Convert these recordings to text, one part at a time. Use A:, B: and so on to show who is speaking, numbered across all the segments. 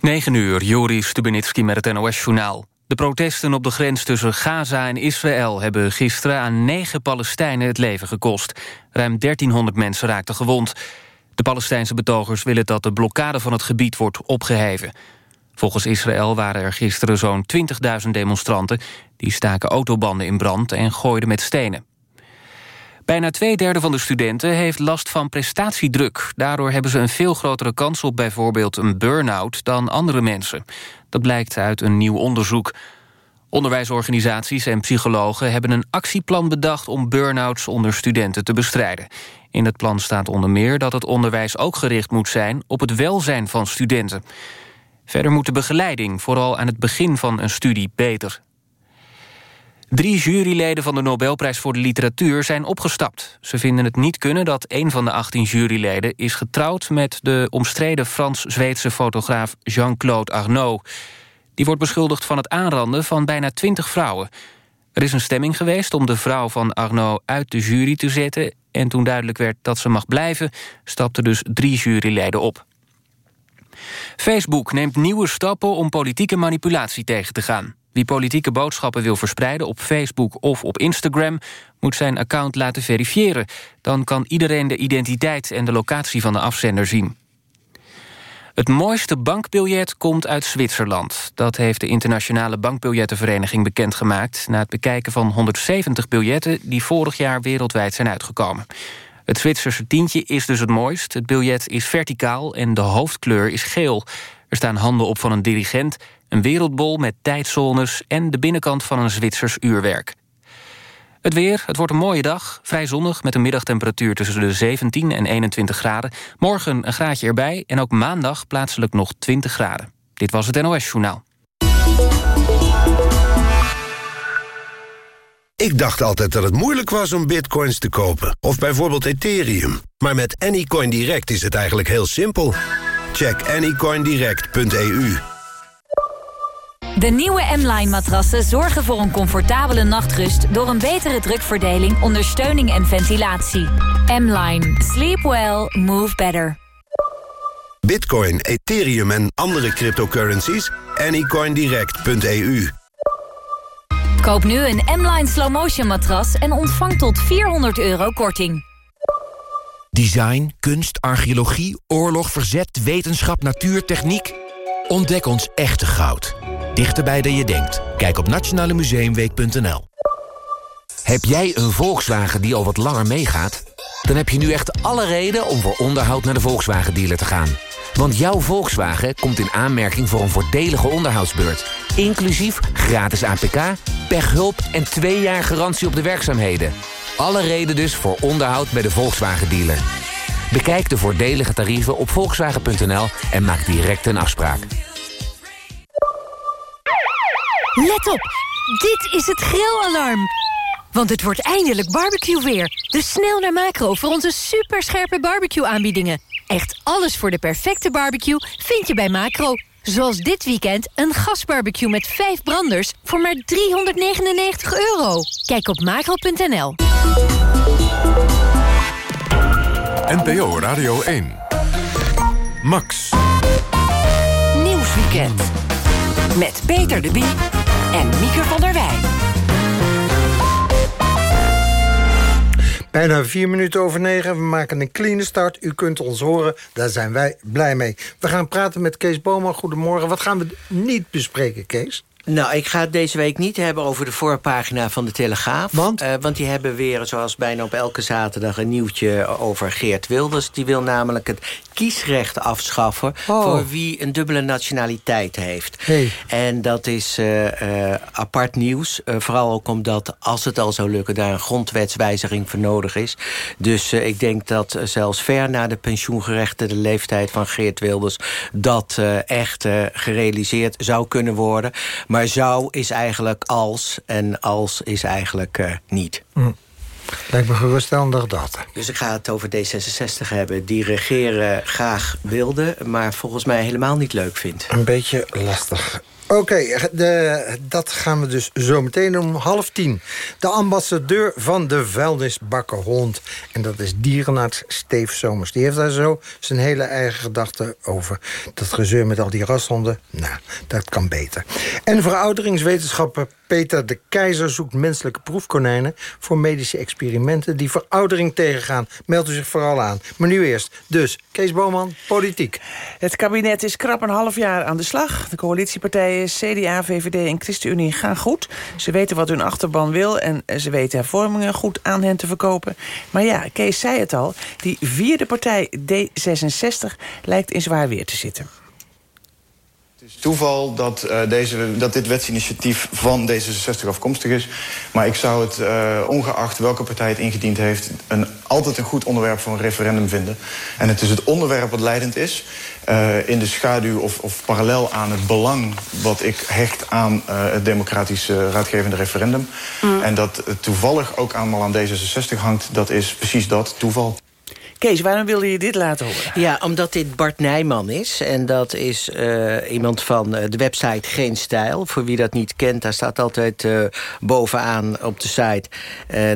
A: 9 uur, Joris Stubenitski met het NOS-journaal. De protesten op de grens tussen Gaza en Israël... hebben gisteren aan negen Palestijnen het leven gekost. Ruim 1300 mensen raakten gewond. De Palestijnse betogers willen dat de blokkade van het gebied wordt opgeheven. Volgens Israël waren er gisteren zo'n 20.000 demonstranten... die staken autobanden in brand en gooiden met stenen. Bijna twee derde van de studenten heeft last van prestatiedruk. Daardoor hebben ze een veel grotere kans op bijvoorbeeld een burn-out dan andere mensen. Dat blijkt uit een nieuw onderzoek. Onderwijsorganisaties en psychologen hebben een actieplan bedacht... om burn-outs onder studenten te bestrijden. In het plan staat onder meer dat het onderwijs ook gericht moet zijn... op het welzijn van studenten. Verder moet de begeleiding, vooral aan het begin van een studie, beter. Drie juryleden van de Nobelprijs voor de literatuur zijn opgestapt. Ze vinden het niet kunnen dat een van de 18 juryleden... is getrouwd met de omstreden Frans-Zweedse fotograaf Jean-Claude Arnaud. Die wordt beschuldigd van het aanranden van bijna 20 vrouwen. Er is een stemming geweest om de vrouw van Arnaud uit de jury te zetten... en toen duidelijk werd dat ze mag blijven... stapten dus drie juryleden op. Facebook neemt nieuwe stappen om politieke manipulatie tegen te gaan. Wie politieke boodschappen wil verspreiden op Facebook of op Instagram... moet zijn account laten verifiëren. Dan kan iedereen de identiteit en de locatie van de afzender zien. Het mooiste bankbiljet komt uit Zwitserland. Dat heeft de Internationale Bankbiljettenvereniging bekendgemaakt... na het bekijken van 170 biljetten die vorig jaar wereldwijd zijn uitgekomen. Het Zwitserse tientje is dus het mooist. Het biljet is verticaal en de hoofdkleur is geel. Er staan handen op van een dirigent een wereldbol met tijdzones en de binnenkant van een Zwitsers uurwerk. Het weer, het wordt een mooie dag, vrij zonnig... met een middagtemperatuur tussen de 17 en 21 graden. Morgen een graadje erbij en ook maandag plaatselijk nog 20 graden. Dit was het NOS Journaal.
B: Ik dacht altijd dat het moeilijk was om bitcoins te kopen. Of bijvoorbeeld Ethereum. Maar met Anycoin Direct is het eigenlijk heel simpel. Check anycoindirect.eu
C: de nieuwe M-Line matrassen zorgen voor een comfortabele nachtrust... door een betere drukverdeling, ondersteuning en ventilatie. M-Line. Sleep well. Move better.
B: Bitcoin, Ethereum en andere cryptocurrencies? Anycoindirect.eu
C: Koop nu een M-Line Slow Motion matras en ontvang tot 400 euro korting.
D: Design, kunst, archeologie, oorlog, verzet, wetenschap, natuur, techniek... Ontdek ons echte goud. Dichterbij dan je denkt. Kijk op nationalemuseumweek.nl. Heb jij een Volkswagen die al wat langer meegaat? Dan heb je nu echt alle reden om voor onderhoud naar de Volkswagen dealer te gaan. Want jouw Volkswagen komt in aanmerking voor een voordelige onderhoudsbeurt. Inclusief gratis APK, pechhulp en twee jaar garantie op de werkzaamheden. Alle reden dus voor onderhoud bij de Volkswagen dealer. Bekijk de voordelige tarieven op volkswagen.nl en maak direct een afspraak.
E: Let op, dit is het grillalarm. Want het wordt eindelijk barbecue weer. Dus snel naar Macro voor onze superscherpe barbecue aanbiedingen. Echt alles voor de perfecte barbecue vind je bij Macro. Zoals dit weekend een gasbarbecue met vijf branders voor maar 399 euro. Kijk op macro.nl.
F: NPO Radio 1. Max.
E: Nieuwsweekend. Met Peter de Bie en Mieke van der Wij.
G: Bijna vier minuten over negen. We maken een clean start. U kunt ons horen. Daar zijn wij blij mee. We gaan praten met Kees Boman. Goedemorgen. Wat gaan we niet bespreken, Kees?
H: Nou, ik ga het deze week niet hebben over de voorpagina van de Telegraaf.
G: Want?
H: Uh, want die hebben weer, zoals bijna op elke zaterdag... een nieuwtje over Geert Wilders. Die wil namelijk het kiesrecht afschaffen...
G: Oh.
H: voor wie een dubbele nationaliteit heeft.
G: Hey.
H: En dat is uh, uh, apart nieuws. vooral ook omdat, als het al zou lukken... daar een grondwetswijziging voor nodig is. Dus ik denk dat zelfs ver na de pensioengerechtigde leeftijd van Geert Wilders... dat echt gerealiseerd zou kunnen worden... Maar zou is eigenlijk als en als is eigenlijk uh, niet.
G: Mm. Lijkt me geruststellend dat.
H: Dus ik ga het over D66 hebben. Die regeren graag wilde, maar volgens mij helemaal niet leuk vindt.
G: Een beetje lastig. Oké, dat gaan we dus zo meteen om half tien. De ambassadeur van de vuilnisbakkerhond. En dat is dierenarts Steef Somers. Die heeft daar zo zijn hele eigen gedachten over. Dat gezeur met al die rashonden, nou, dat kan beter. En verouderingswetenschapper Peter de Keizer zoekt menselijke proefkonijnen... voor medische experimenten die veroudering tegengaan. Meld u zich vooral aan. Maar nu eerst. Dus, Kees Boman, politiek.
I: Het kabinet is krap een half jaar aan de slag. De coalitiepartijen CDA, VVD en ChristenUnie gaan goed. Ze weten wat hun achterban wil en ze weten hervormingen goed aan hen te verkopen. Maar ja, Kees zei het al, die vierde partij D66 lijkt in zwaar weer te zitten
J: toeval dat, uh, deze, dat dit wetsinitiatief van D66 afkomstig is. Maar ik zou het, uh, ongeacht welke partij het ingediend heeft... Een, altijd een goed onderwerp voor een referendum vinden. En het is het onderwerp wat leidend is... Uh, in de schaduw of, of, parallel aan het belang wat ik hecht aan het democratische raadgevende referendum. Mm. En dat toevallig ook allemaal aan D66 hangt, dat is precies dat, toeval.
I: Kees, waarom wilde je dit laten horen?
H: Ja, omdat dit Bart Nijman is. En dat is uh, iemand van uh, de website Geen Stijl. Voor wie dat niet kent, daar staat altijd uh, bovenaan op de site...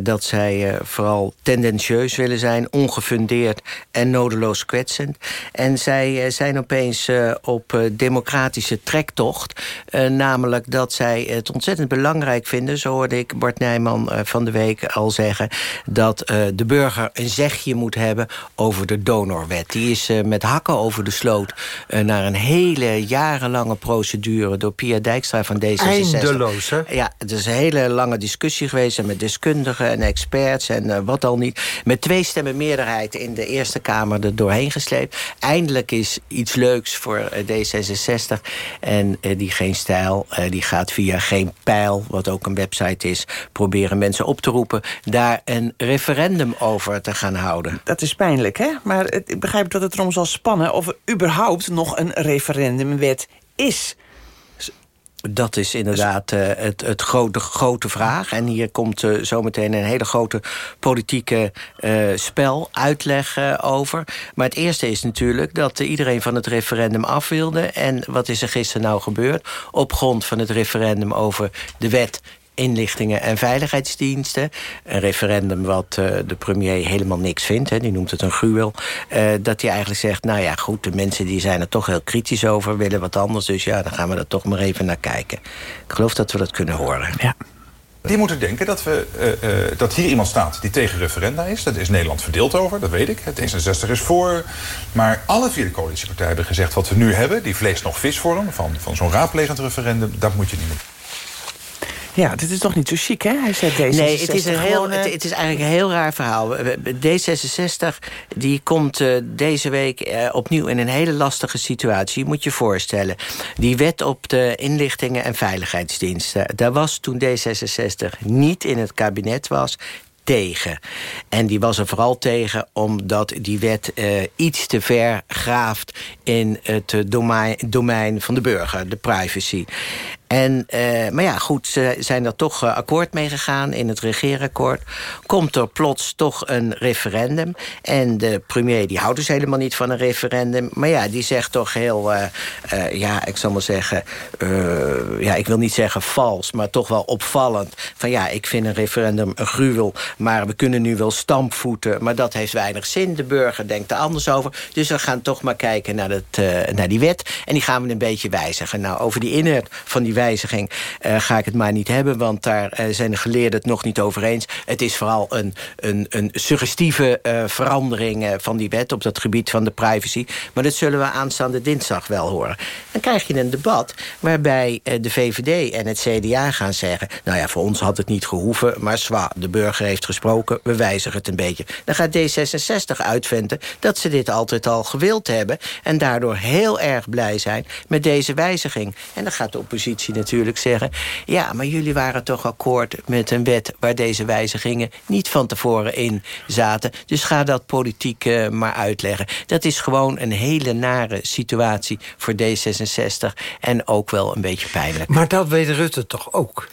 H: dat zij vooral tendentieus willen zijn, ongefundeerd en nodeloos kwetsend. En zij zijn opeens op democratische trektocht. namelijk dat zij het ontzettend belangrijk vinden... zo hoorde ik Bart Nijman van de week al zeggen... dat de burger een zegje moet hebben over de donorwet. Die is uh, met hakken over de sloot uh, naar een hele jarenlange procedure... door Pia Dijkstra van D66.
G: Eindeloos, hè?
H: Ja, het is een hele lange discussie geweest... met deskundigen en experts en uh, wat al niet. Met twee stemmen meerderheid in de Eerste Kamer er doorheen gesleept. Eindelijk is iets leuks voor D66. En die Geen Stijl, die gaat via Geen Pijl... wat ook een website is, proberen mensen op te roepen... daar een referendum over te gaan houden.
I: Dat is hè? Maar ik begrijp dat het erom zal spannen... of er überhaupt nog een referendumwet is.
H: Dat is inderdaad uh, het, het grote, grote vraag. En hier komt uh, zometeen een hele grote politieke uh, spel, uitleg over. Maar het eerste is natuurlijk dat iedereen van het referendum af wilde. En wat is er gisteren nou gebeurd? Op grond van het referendum over de wet inlichtingen en veiligheidsdiensten. Een referendum wat uh, de premier helemaal niks vindt. Hè, die noemt het een gruwel. Uh, dat hij eigenlijk zegt, nou ja, goed, de mensen die zijn er toch heel kritisch over... willen wat anders, dus ja, dan gaan we er toch maar even naar kijken. Ik geloof dat we dat kunnen horen.
I: Ja.
K: Die moeten denken dat, we, uh, dat hier iemand staat die tegen referenda is. Dat is Nederland verdeeld over, dat weet ik. Het D66 is voor. Maar alle vier de coalitiepartijen hebben gezegd... wat we nu hebben, die vlees nog visvorm van, van zo'n raadplegend referendum... dat moet je niet doen.
I: Ja, dit is toch niet zo chic, hè? Hij zegt D66
H: Nee, het is, een heel, het, het, is eigenlijk een heel raar verhaal. D66 die komt uh, deze week uh, opnieuw in een hele lastige situatie. Je moet je voorstellen. Die wet op de inlichtingen en veiligheidsdiensten... daar was toen D66 niet in het kabinet was tegen. En die was er vooral tegen omdat die wet uh, iets te ver graaft... in het domein, domein van de burger, de privacy. En, uh, maar ja, goed, ze zijn er toch uh, akkoord mee gegaan in het regeerakkoord. Komt er plots toch een referendum. En de premier die houdt dus helemaal niet van een referendum. Maar ja, die zegt toch heel, uh, ja, ik zal maar zeggen... ja, ik wil niet zeggen vals, maar toch wel opvallend. Van ja, ik vind een referendum een gruwel. Maar we kunnen nu wel stampvoeten, maar dat heeft weinig zin. De burger denkt er anders over. Dus we gaan toch maar kijken naar, het, naar die wet. En die gaan we een beetje wijzigen. Nou, over die inhoud van die uh, ga ik het maar niet hebben... want daar uh, zijn de geleerden het nog niet over eens. Het is vooral een, een, een suggestieve uh, verandering van die wet... op dat gebied van de privacy. Maar dat zullen we aanstaande dinsdag wel horen. Dan krijg je een debat waarbij de VVD en het CDA gaan zeggen... nou ja, voor ons had het niet gehoeven, maar zwa, de burger heeft gesproken... we wijzigen het een beetje. Dan gaat D66 uitvinden dat ze dit altijd al gewild hebben... en daardoor heel erg blij zijn met deze wijziging. En dan gaat de oppositie oppositie natuurlijk zeggen... ja, maar jullie waren toch akkoord met een wet... waar deze wijzigingen niet van tevoren in zaten. Dus ga dat politiek uh, maar uitleggen. Dat is gewoon een hele nare situatie voor D66... en ook wel een beetje pijnlijk.
G: Maar dat weet Rutte toch ook?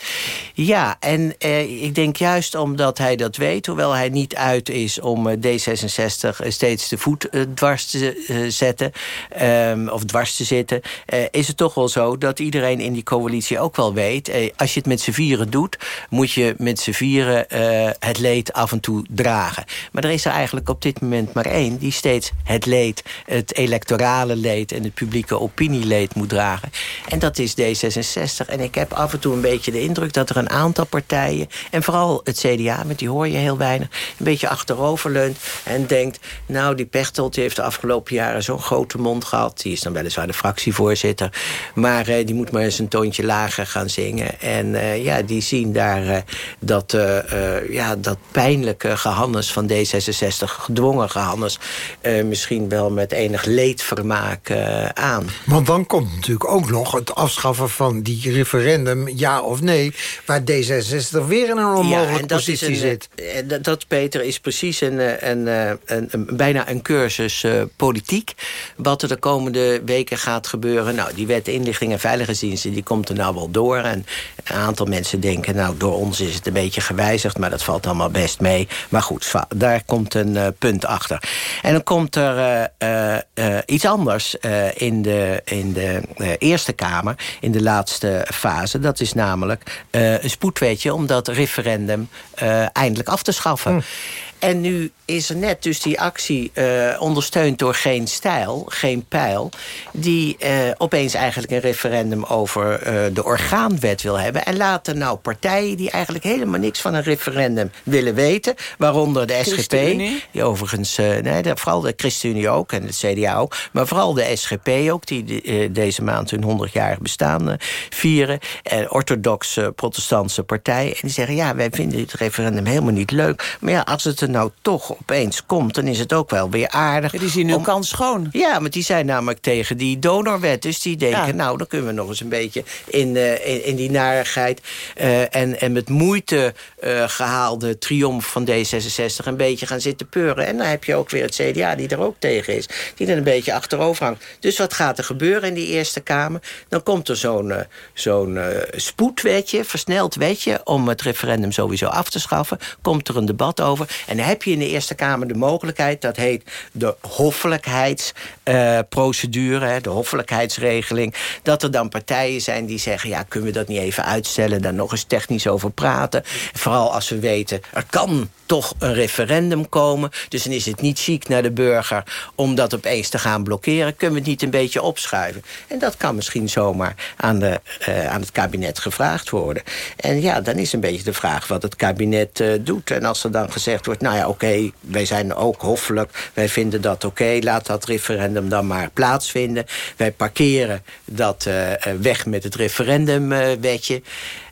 H: Ja, en eh, ik denk juist omdat hij dat weet... hoewel hij niet uit is om eh, D66 steeds de voet dwars te zetten... Um, of dwars te zitten... is het toch wel zo dat iedereen in die coalitie ook wel weet... als je het met z'n vieren doet... moet je met z'n vieren het leed af en toe dragen. Maar er is er eigenlijk op dit moment maar één... die steeds het leed, het electorale leed... en het publieke opinieleed moet dragen. En dat is D66. En ik heb af en toe een beetje de indruk dat er een aantal partijen... en vooral het CDA, met die hoor je heel weinig... een beetje achteroverleunt en denkt... nou, die Pechtold heeft de afgelopen jaren zo'n grote mond gehad. Die is dan weliswaar de fractievoorzitter. Maar uh, die moet maar eens een toontje lager gaan zingen. En uh, ja, die zien daar uh, dat, ja, dat pijnlijke gehannes van D66... gedwongen gehannes, misschien wel met enig leedvermaak aan.
G: Want dan komt natuurlijk ook nog het afschaffen van die referendum... ja of nee, waar D66 weer in een onmogelijke ja, positie
H: een,
G: zit.
H: Dat, dat, Peter, is precies een, een, een, een bijna een cursus politiek. Wat er de komende weken gaat gebeuren. Nou, die wet inlichting en veiligheidsdiensten... die komt er nou wel door. En een aantal mensen denken... nou, door ons is het een beetje gewijzigd... maar dat valt allemaal best mee. Maar goed, daar komt een uh, punt achter. En dan komt er uh, iets anders in de, in de Eerste Kamer... in de laatste fase. Dat is namelijk een spoedwetje... om dat referendum eindelijk af te schaffen. Hm. En nu is er net dus die actie uh, ondersteund door Geen Stijl, Geen Pijl... die uh, opeens eigenlijk een referendum over uh, de orgaanwet wil hebben. En laten nou partijen die eigenlijk helemaal niks van een referendum willen weten... waaronder de SGP, die overigens, nee, vooral de ChristenUnie ook en het CDA ook... maar vooral de SGP ook, die de, deze maand hun 100-jarig bestaan vieren... en orthodoxe protestantse partijen. En die zeggen, ja, wij vinden dit referendum helemaal niet leuk. Maar ja, als het er nou toch opeens komt, dan is het ook wel weer aardig.
I: Die zien nu om... kans schoon.
H: Ja, maar die zijn namelijk tegen die donorwet. Dus die denken, ja. nou, dan kunnen we nog eens een beetje in, uh, in, in, die narigheid... Uh, en, en met moeite uh, gehaalde triomf van D66 een beetje gaan zitten peuren. En dan heb je ook weer het CDA die er ook tegen is. Die er een beetje achterover hangt. Dus wat gaat er gebeuren in die Eerste Kamer? Dan komt er zo'n zo'n spoedwetje, versneld wetje... om het referendum sowieso af te schaffen. Komt er een debat over. En dan heb je in de Eerste Kamer de mogelijkheid... dat heet de hoffelijkheidsprocedure, de hoffelijkheidsregeling... dat er dan partijen zijn die zeggen... ja, kunnen we dat niet even uitstellen, daar nog eens technisch over praten. Vooral als we weten, er kan toch een referendum komen. Dus dan is het niet chic naar de burger om dat opeens te gaan blokkeren. Kunnen we het niet een beetje opschuiven? En dat kan misschien zomaar aan, de, uh, aan het kabinet gevraagd worden. En ja, dan is een beetje de vraag wat het kabinet uh, doet. En als er dan gezegd wordt, nou ja, oké, wij zijn ook hoffelijk. Wij vinden dat oké, laat dat referendum dan maar plaatsvinden. Wij parkeren dat uh, weg met het referendumwetje.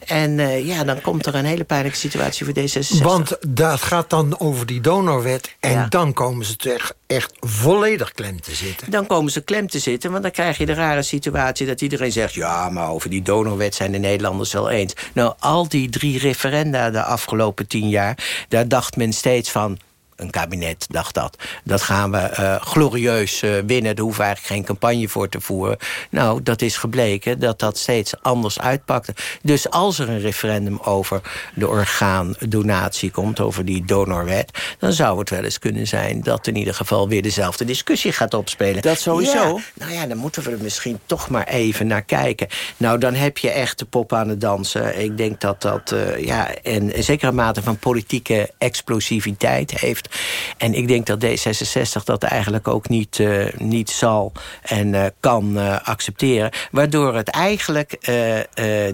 H: En uh, ja, dan komt er een hele pijnlijke situatie voor D66.
G: Want dat gaat dan over die donorwet... en ja. dan komen ze echt, echt volledig klem te zitten.
H: Dan komen ze klem te zitten, want dan krijg je de rare situatie... dat iedereen zegt, ja, maar over die donorwet zijn de Nederlanders wel eens. Nou, al die drie referenda de afgelopen tien jaar... daar dacht men steeds van een kabinet dacht dat. Dat gaan we uh, glorieus uh, winnen. Daar hoeven we eigenlijk geen campagne voor te voeren. Nou, dat is gebleken dat dat steeds anders uitpakte. Dus als er een referendum over de orgaandonatie komt... over die donorwet... dan zou het wel eens kunnen zijn... dat in ieder geval weer dezelfde discussie gaat opspelen.
I: Dat sowieso?
H: Ja, nou ja, dan moeten we er misschien toch maar even naar kijken. Nou, dan heb je echt de pop aan het dansen. Ik denk dat dat uh, ja, een zekere mate van politieke explosiviteit heeft... En ik denk dat D66 dat eigenlijk ook niet, uh, niet zal en uh, kan uh, accepteren. Waardoor het eigenlijk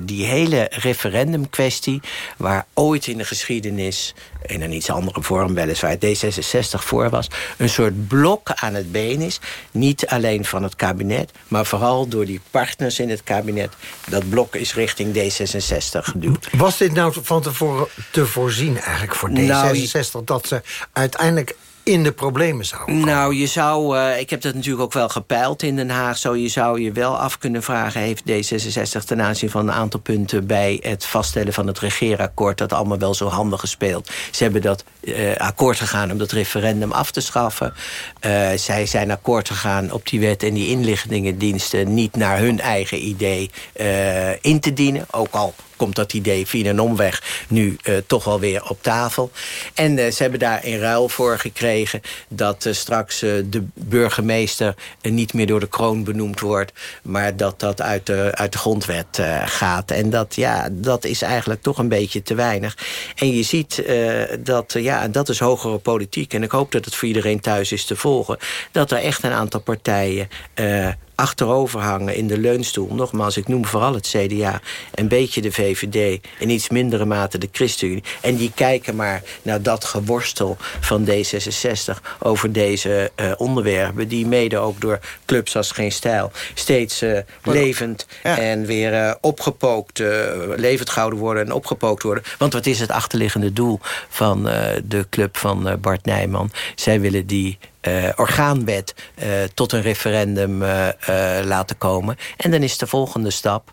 H: die hele referendumkwestie... waar ooit in de geschiedenis in een iets andere vorm weliswaar D66 voor was... een soort blok aan het been is. Niet alleen van het kabinet, maar vooral door die partners in het kabinet. Dat blok is richting D66 geduwd.
G: Was dit nou van tevoren te voorzien eigenlijk voor D66... Nou, dat ze uiteindelijk in de problemen zou?
H: Nou, je zou, uh, ik heb dat natuurlijk ook wel gepeild in Den Haag. Zo, je zou je wel af kunnen vragen... heeft D66 ten aanzien van een aantal punten... bij het vaststellen van het regeerakkoord... dat allemaal wel zo handig gespeeld. Ze hebben dat uh, akkoord gegaan om dat referendum af te schaffen. Uh, zij zijn akkoord gegaan op die wet en die inlichtingendiensten... niet naar hun eigen idee in te dienen. Ook al komt dat idee via een omweg nu uh, toch wel weer op tafel. En uh, ze hebben daar in ruil voor gekregen... dat uh, straks de burgemeester niet meer door de kroon benoemd wordt... maar dat dat uit de, uit de grondwet gaat. En dat, ja, dat is eigenlijk toch een beetje te weinig. En je ziet dat, ja, dat is hogere politiek... en ik hoop dat het voor iedereen thuis is te volgen... dat er echt een aantal partijen achterover hangen in de leunstoel. Nogmaals, ik noem vooral het CDA, een beetje de VVD... in iets mindere mate de ChristenUnie. En die kijken maar naar dat geworstel van D66 over deze uh, onderwerpen... die mede ook door clubs als Geen Stijl steeds uh, levend ja. en weer uh, opgepookt... levend gehouden worden en opgepookt worden. Want wat is het achterliggende doel van de club van Bart Nijman? Zij willen die uh, orgaanwet uh, tot een referendum uh, laten komen. En dan is de volgende stap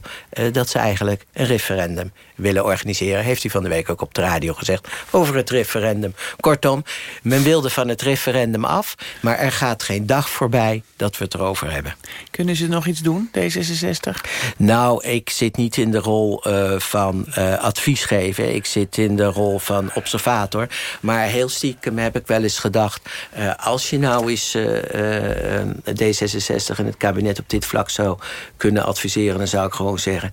H: dat ze eigenlijk een referendum willen organiseren. Heeft hij van de week ook op de radio gezegd over het referendum. Kortom, men wilde van het referendum af... maar er gaat geen dag voorbij dat we het erover hebben.
I: Kunnen ze nog iets doen, D66?
H: Nou, ik zit niet in de rol uh, van uh, advies geven. Ik zit in de rol van observator. Maar heel stiekem heb ik wel eens gedacht... Uh, als je nou eens D66 en het kabinet op dit vlak zou kunnen adviseren... dan zou ik gewoon zeggen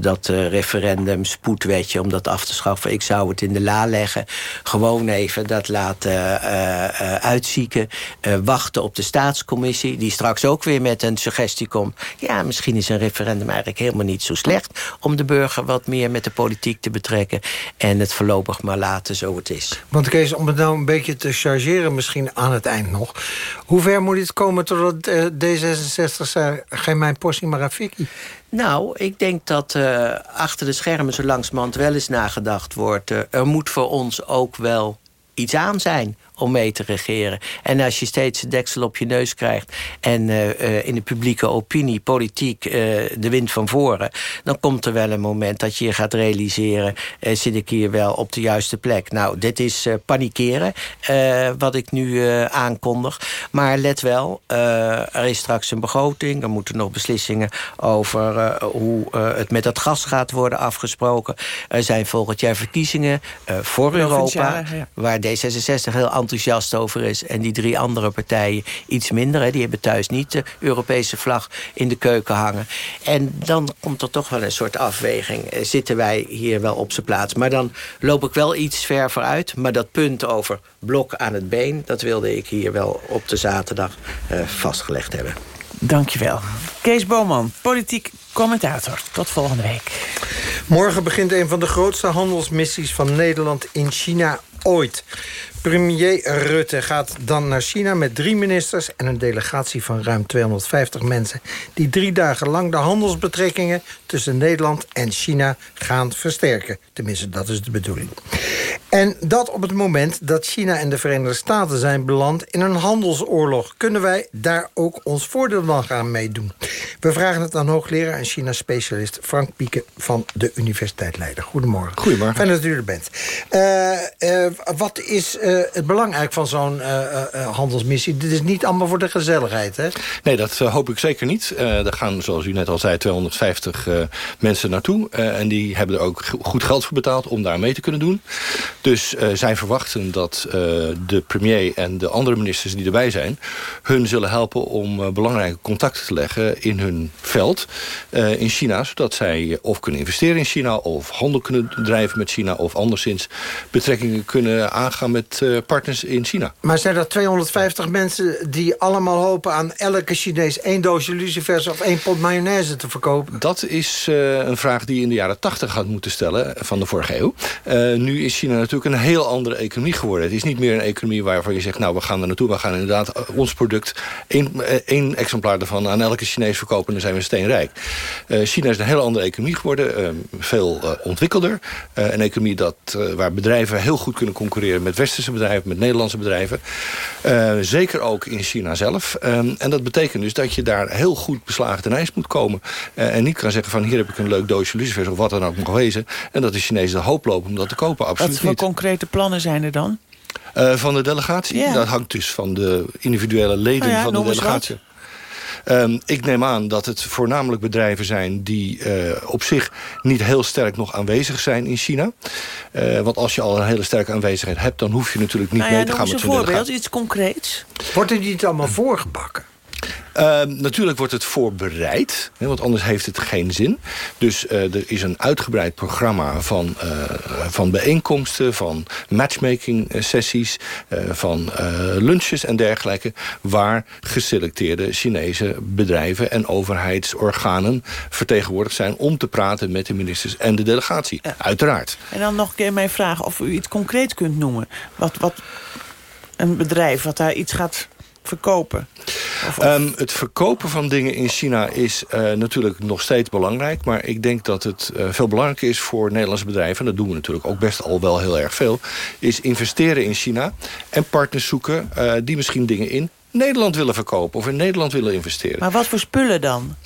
H: dat referendum spoedwetje om dat af te schaffen. Ik zou het in de la leggen. Gewoon even dat laten uh, uh, uitzieken. Uh, wachten op de staatscommissie. Die straks ook weer met een suggestie komt. Ja, misschien is een referendum eigenlijk helemaal niet zo slecht. Om de burger wat meer met de politiek te betrekken. En het voorlopig maar laten zo het is.
G: Want Kees, om het nou een beetje te chargeren misschien aan het eind nog. Hoe ver moet het komen totdat D66 zei... geen mijn portie maar Rafiki?
H: Nou, ik denk dat uh, achter de schermen zo langzamerhand wel eens nagedacht wordt. Uh, er moet voor ons ook wel iets aan zijn om mee te regeren. En als je steeds het deksel op je neus krijgt... en uh, uh, in de publieke opinie, politiek, uh, de wind van voren... dan komt er wel een moment dat je je gaat realiseren... zit ik hier wel op de juiste plek? Nou, dit is panikeren, wat ik nu aankondig. Maar let wel, er is straks een begroting. Er moeten nog beslissingen over hoe het met dat gas gaat worden afgesproken. Er zijn volgend jaar verkiezingen voor Europa... Ja. waar D66 heel enthousiast over is... en die drie andere partijen iets minder. Hè. Die hebben thuis niet de Europese vlag in de keuken hangen. En dan komt er toch wel een soort afweging. Zitten wij hier wel op zijn plaats? Maar dan loop ik wel iets ver vooruit. Maar dat punt over blok aan het been... dat wilde ik hier wel op de zaterdag uh, vastgelegd hebben.
I: Dankjewel. Kees Boman, politiek commentator. Tot volgende week.
G: Morgen begint een van de grootste handelsmissies van Nederland in China ooit. Premier Rutte gaat dan naar China met drie ministers... en een delegatie van ruim 250 mensen... die drie dagen lang de handelsbetrekkingen tussen Nederland en China gaan versterken. Tenminste, dat is de bedoeling. En dat op het moment dat China en de Verenigde Staten zijn beland... in een handelsoorlog. Kunnen wij daar ook ons voordeel van gaan meedoen? We vragen het aan hoogleraar en China-specialist Frank Pieke... van de Universiteit Leiden. Goedemorgen.
L: Goedemorgen.
G: Fijn dat u er bent. Uh, uh, wat is uh, het belang eigenlijk van zo'n handelsmissie? Dit is niet allemaal voor de gezelligheid, hè?
L: Nee, dat hoop ik zeker niet. er gaan, zoals u net al zei, 250 mensen naartoe. en die hebben er ook goed geld voor betaald om daar mee te kunnen doen. Dus zij verwachten dat de premier en de andere ministers die erbij zijn... hun zullen helpen om belangrijke contacten te leggen in hun veld in China... zodat zij of kunnen investeren in China of handel kunnen drijven met China... of anderszins betrekkingen kunnen aangaan met partners in China.
G: Maar zijn er 250 mensen die allemaal hopen aan elke Chinees... één doosje lucifers of één pot mayonaise te verkopen?
L: Dat is een vraag die je in de jaren 80 had moeten stellen van de vorige eeuw. nu is China natuurlijk een heel andere economie geworden. Het is niet meer een economie waarvan je zegt... nou, we gaan er naartoe, we gaan inderdaad ons product... één, één exemplaar ervan aan elke Chinees verkopen... en dan zijn we steenrijk. China is een heel andere economie geworden. Uh, veel ontwikkelder. een economie dat, waar bedrijven heel goed kunnen concurreren... met westerse Chinese bedrijven, met Nederlandse bedrijven. Uh, zeker ook in China zelf. Um, en dat betekent dus dat je daar heel goed beslagen ten ijs moet komen. Uh, en niet kan zeggen van hier heb ik een leuk doosje lucifers of wat dan ook mag wezen. En dat de Chinezen de hoop lopen om dat te kopen. Absoluut
I: Wat voor
L: niet.
I: concrete plannen zijn er dan?
L: Uh, van de delegatie?
I: Ja.
L: Dat hangt dus van de individuele leden
I: Nou ja,
L: van de delegatie. Um, ik neem aan dat het voornamelijk bedrijven zijn... die uh, op zich niet heel sterk nog aanwezig zijn in China. Uh, want als je al een hele sterke aanwezigheid hebt... dan hoef je natuurlijk niet
I: nou ja,
L: mee te gaan met
I: zo'n
L: zo'n
I: voorbeeld, iets concreets.
G: Wordt er niet allemaal voorgebakken?
L: Uh, natuurlijk wordt het voorbereid, hè, want anders heeft het geen zin. Dus uh, er is een uitgebreid programma van, uh, van bijeenkomsten... van matchmaking sessies, van lunches en dergelijke... waar geselecteerde Chinese bedrijven en overheidsorganen vertegenwoordigd zijn... om te praten met de ministers en de delegatie, uiteraard.
I: En dan nog een keer mijn vraag of u iets concreet kunt noemen. Wat, wat een bedrijf wat daar iets gaat verkopen?
L: Of, of... Um, het verkopen van dingen in China is uh, natuurlijk nog steeds belangrijk. Maar ik denk dat het uh, veel belangrijker is voor Nederlandse bedrijven... en dat doen we natuurlijk ook best al wel heel erg veel... is investeren in China en partners zoeken uh, die misschien dingen in Nederland willen verkopen... of in Nederland willen investeren.
I: Maar wat voor spullen dan?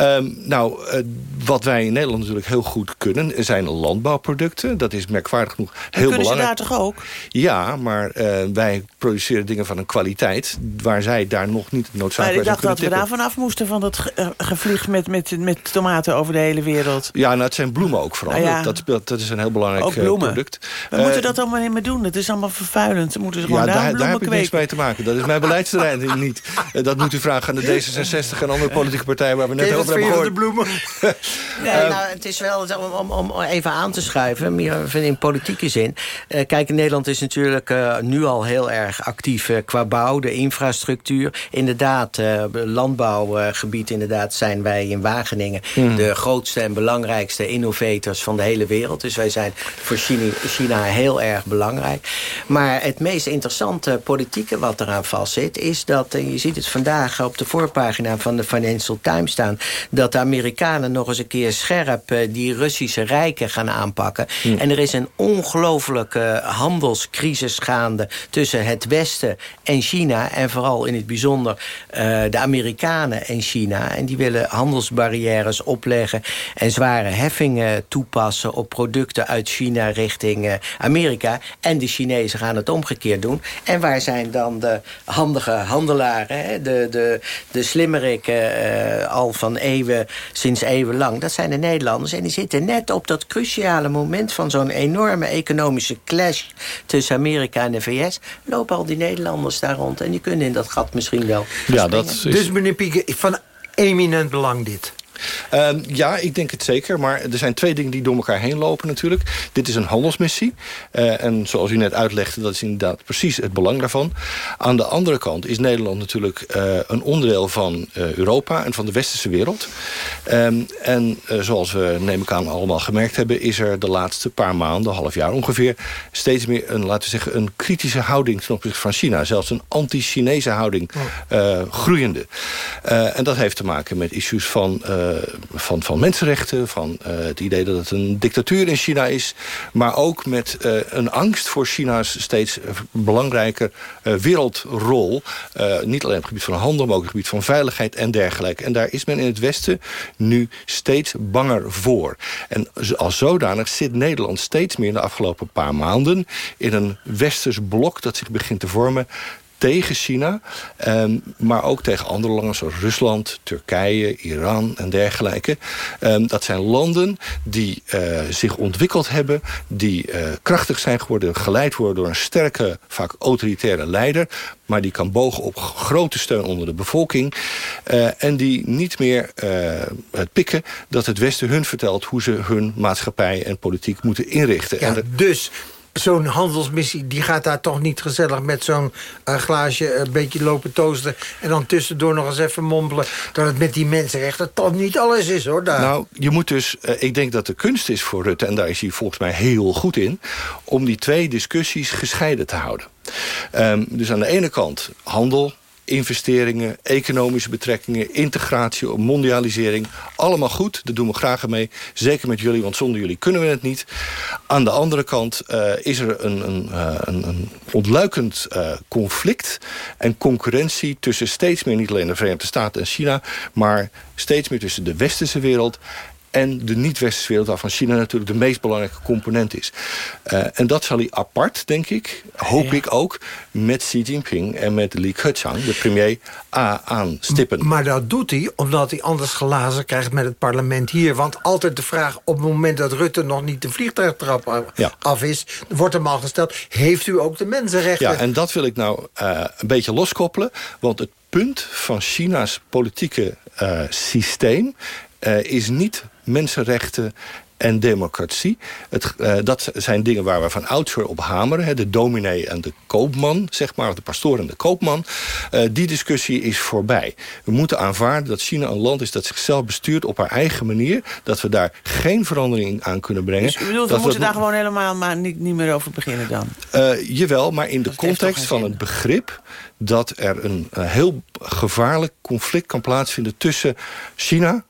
L: Um, nou, uh, wat wij in Nederland natuurlijk heel goed kunnen... zijn landbouwproducten. Dat is merkwaardig genoeg heel
I: kunnen
L: belangrijk.
I: ze daar toch ook?
L: Ja, maar uh, wij produceren dingen van een kwaliteit... waar zij daar nog niet noodzakelijk
I: Maar ik dacht dat
L: tippen.
I: we daar vanaf moesten... van dat ge uh, gevlieg met, met, met tomaten over de hele wereld.
L: Ja, nou, het zijn bloemen ook vooral.
I: Ah, ja.
L: dat, dat, dat, is een heel belangrijk product.
I: We moeten dat allemaal niet meer doen. Het is allemaal vervuilend. Ze moeten gewoon
L: ja,
I: daar,
L: daar, heb ik niks mee te maken. Dat is mijn beleidsterrein niet. Dat moet u vragen aan de D66 en andere politieke partijen... waar we net over hebben gehoord.
G: bloemen?
H: Nee, nou, het is wel om, om, om even aan te schuiven, meer in politieke zin. Uh, kijk, Nederland is natuurlijk uh, nu al heel erg actief uh, qua bouw, de infrastructuur. Inderdaad, landbouwgebied, inderdaad zijn wij in Wageningen... Mm. de grootste en belangrijkste innovators van de hele wereld. Dus wij zijn voor China, China heel erg belangrijk. Maar het meest interessante politieke wat eraan vastzit... is dat, en je ziet het vandaag op de voorpagina van de Financial Times staan... dat de Amerikanen nog eens een keer scherp uh, die Russische rijken gaan aanpakken. Mm. En er is een ongelofelijke handelscrisis gaande tussen het Westen en China. En vooral in het bijzonder uh, de Amerikanen en China. En die willen handelsbarrières opleggen en zware heffingen toepassen op producten uit China richting uh, Amerika. En de Chinezen gaan het omgekeerd doen. En waar zijn dan de handige handelaren, hè? de, de, de slimmerikken al van eeuwen sinds eeuwenlang. Dat zijn de Nederlanders. En die zitten net op dat cruciale moment van zo'n enorme economische clash tussen Amerika en de VS. Lopen al die Nederlanders daar rond. En die kunnen in dat gat misschien wel.
L: Ja, dat is...
G: Dus meneer Pieke, van eminent belang dit.
L: Uh, ja, ik denk het zeker. Maar er zijn twee dingen die door elkaar heen lopen natuurlijk. Dit is een handelsmissie. Uh, en zoals u net uitlegde, dat is inderdaad precies het belang daarvan. Aan de andere kant is Nederland natuurlijk uh, een onderdeel van Europa... en van de westerse wereld. Um, en zoals we, neem ik aan, allemaal gemerkt hebben... is er de laatste paar maanden, half jaar ongeveer... steeds meer een, laten we zeggen, een kritische houding ten opzichte van China. Zelfs een anti-Chinese houding oh. groeiende. en dat heeft te maken met issues van van, van mensenrechten, van het idee dat het een dictatuur in China is... maar ook met een angst voor China's steeds belangrijker wereldrol. niet alleen op het gebied van handel, maar ook op het gebied van veiligheid en dergelijke. En daar is men in het Westen nu steeds banger voor. En als zodanig zit Nederland steeds meer de afgelopen paar maanden... in een westers blok dat zich begint te vormen tegen China, um, maar ook tegen andere landen zoals Rusland, Turkije, Iran en dergelijke. Um, dat zijn landen die uh, zich ontwikkeld hebben, die uh, krachtig zijn geworden, geleid worden door een sterke, vaak autoritaire leider, maar die kan bogen op grote steun onder de bevolking. Uh, en die niet meer het pikken dat het Westen hun vertelt hoe ze hun maatschappij en politiek moeten inrichten.
G: Ja,
L: en de,
G: dus zo'n handelsmissie, die gaat daar toch niet gezellig... met zo'n uh, glaasje een uh, beetje lopen toasten... en dan tussendoor nog eens even mompelen... dat het met die mensenrechten toch niet alles is, hoor, daar.
L: Nou, je moet dus... Uh, ik denk dat de kunst is voor Rutte... en daar is hij volgens mij heel goed in... om die twee discussies gescheiden te houden. Um, dus aan de ene kant handel investeringen, economische betrekkingen... integratie, mondialisering, allemaal goed, daar doen we graag mee. Zeker met jullie, want zonder jullie kunnen we het niet. Aan de andere kant uh, is er een, een, uh, een, een ontluikend uh, conflict en concurrentie tussen steeds meer, niet alleen de Verenigde Staten en China, maar steeds meer tussen de westerse wereld en de niet-westerse wereld, waarvan China natuurlijk de meest belangrijke component is. Uh, en dat zal hij apart, denk ik, hoop ja. ik ook, met Xi Jinping en met Li Keqiang, de premier, aanstippen.
G: Maar dat doet hij omdat hij anders glazen krijgt met het parlement hier. Want altijd de vraag, op het moment dat Rutte nog niet de vliegtuigtrap ja. af is... wordt hem al gesteld, heeft u ook de mensenrechten?
L: Ja, en dat wil ik nou uh, een beetje loskoppelen. Want het punt van China's politieke uh, systeem uh, is niet mensenrechten en democratie. Het, uh, dat zijn dingen waar we van oudsher op hameren. Hè, de dominee en de koopman, zeg maar, de pastoor en de koopman. Uh, die discussie is voorbij. We moeten aanvaarden dat China een land is dat zichzelf bestuurt op haar eigen manier. Dat we daar geen verandering aan kunnen brengen.
I: Dus bedoelt, we moeten daar gewoon helemaal maar niet, niet meer over beginnen dan?
L: Uh, jawel, maar in de context van het begrip dat er een heel gevaarlijk conflict kan plaatsvinden tussen China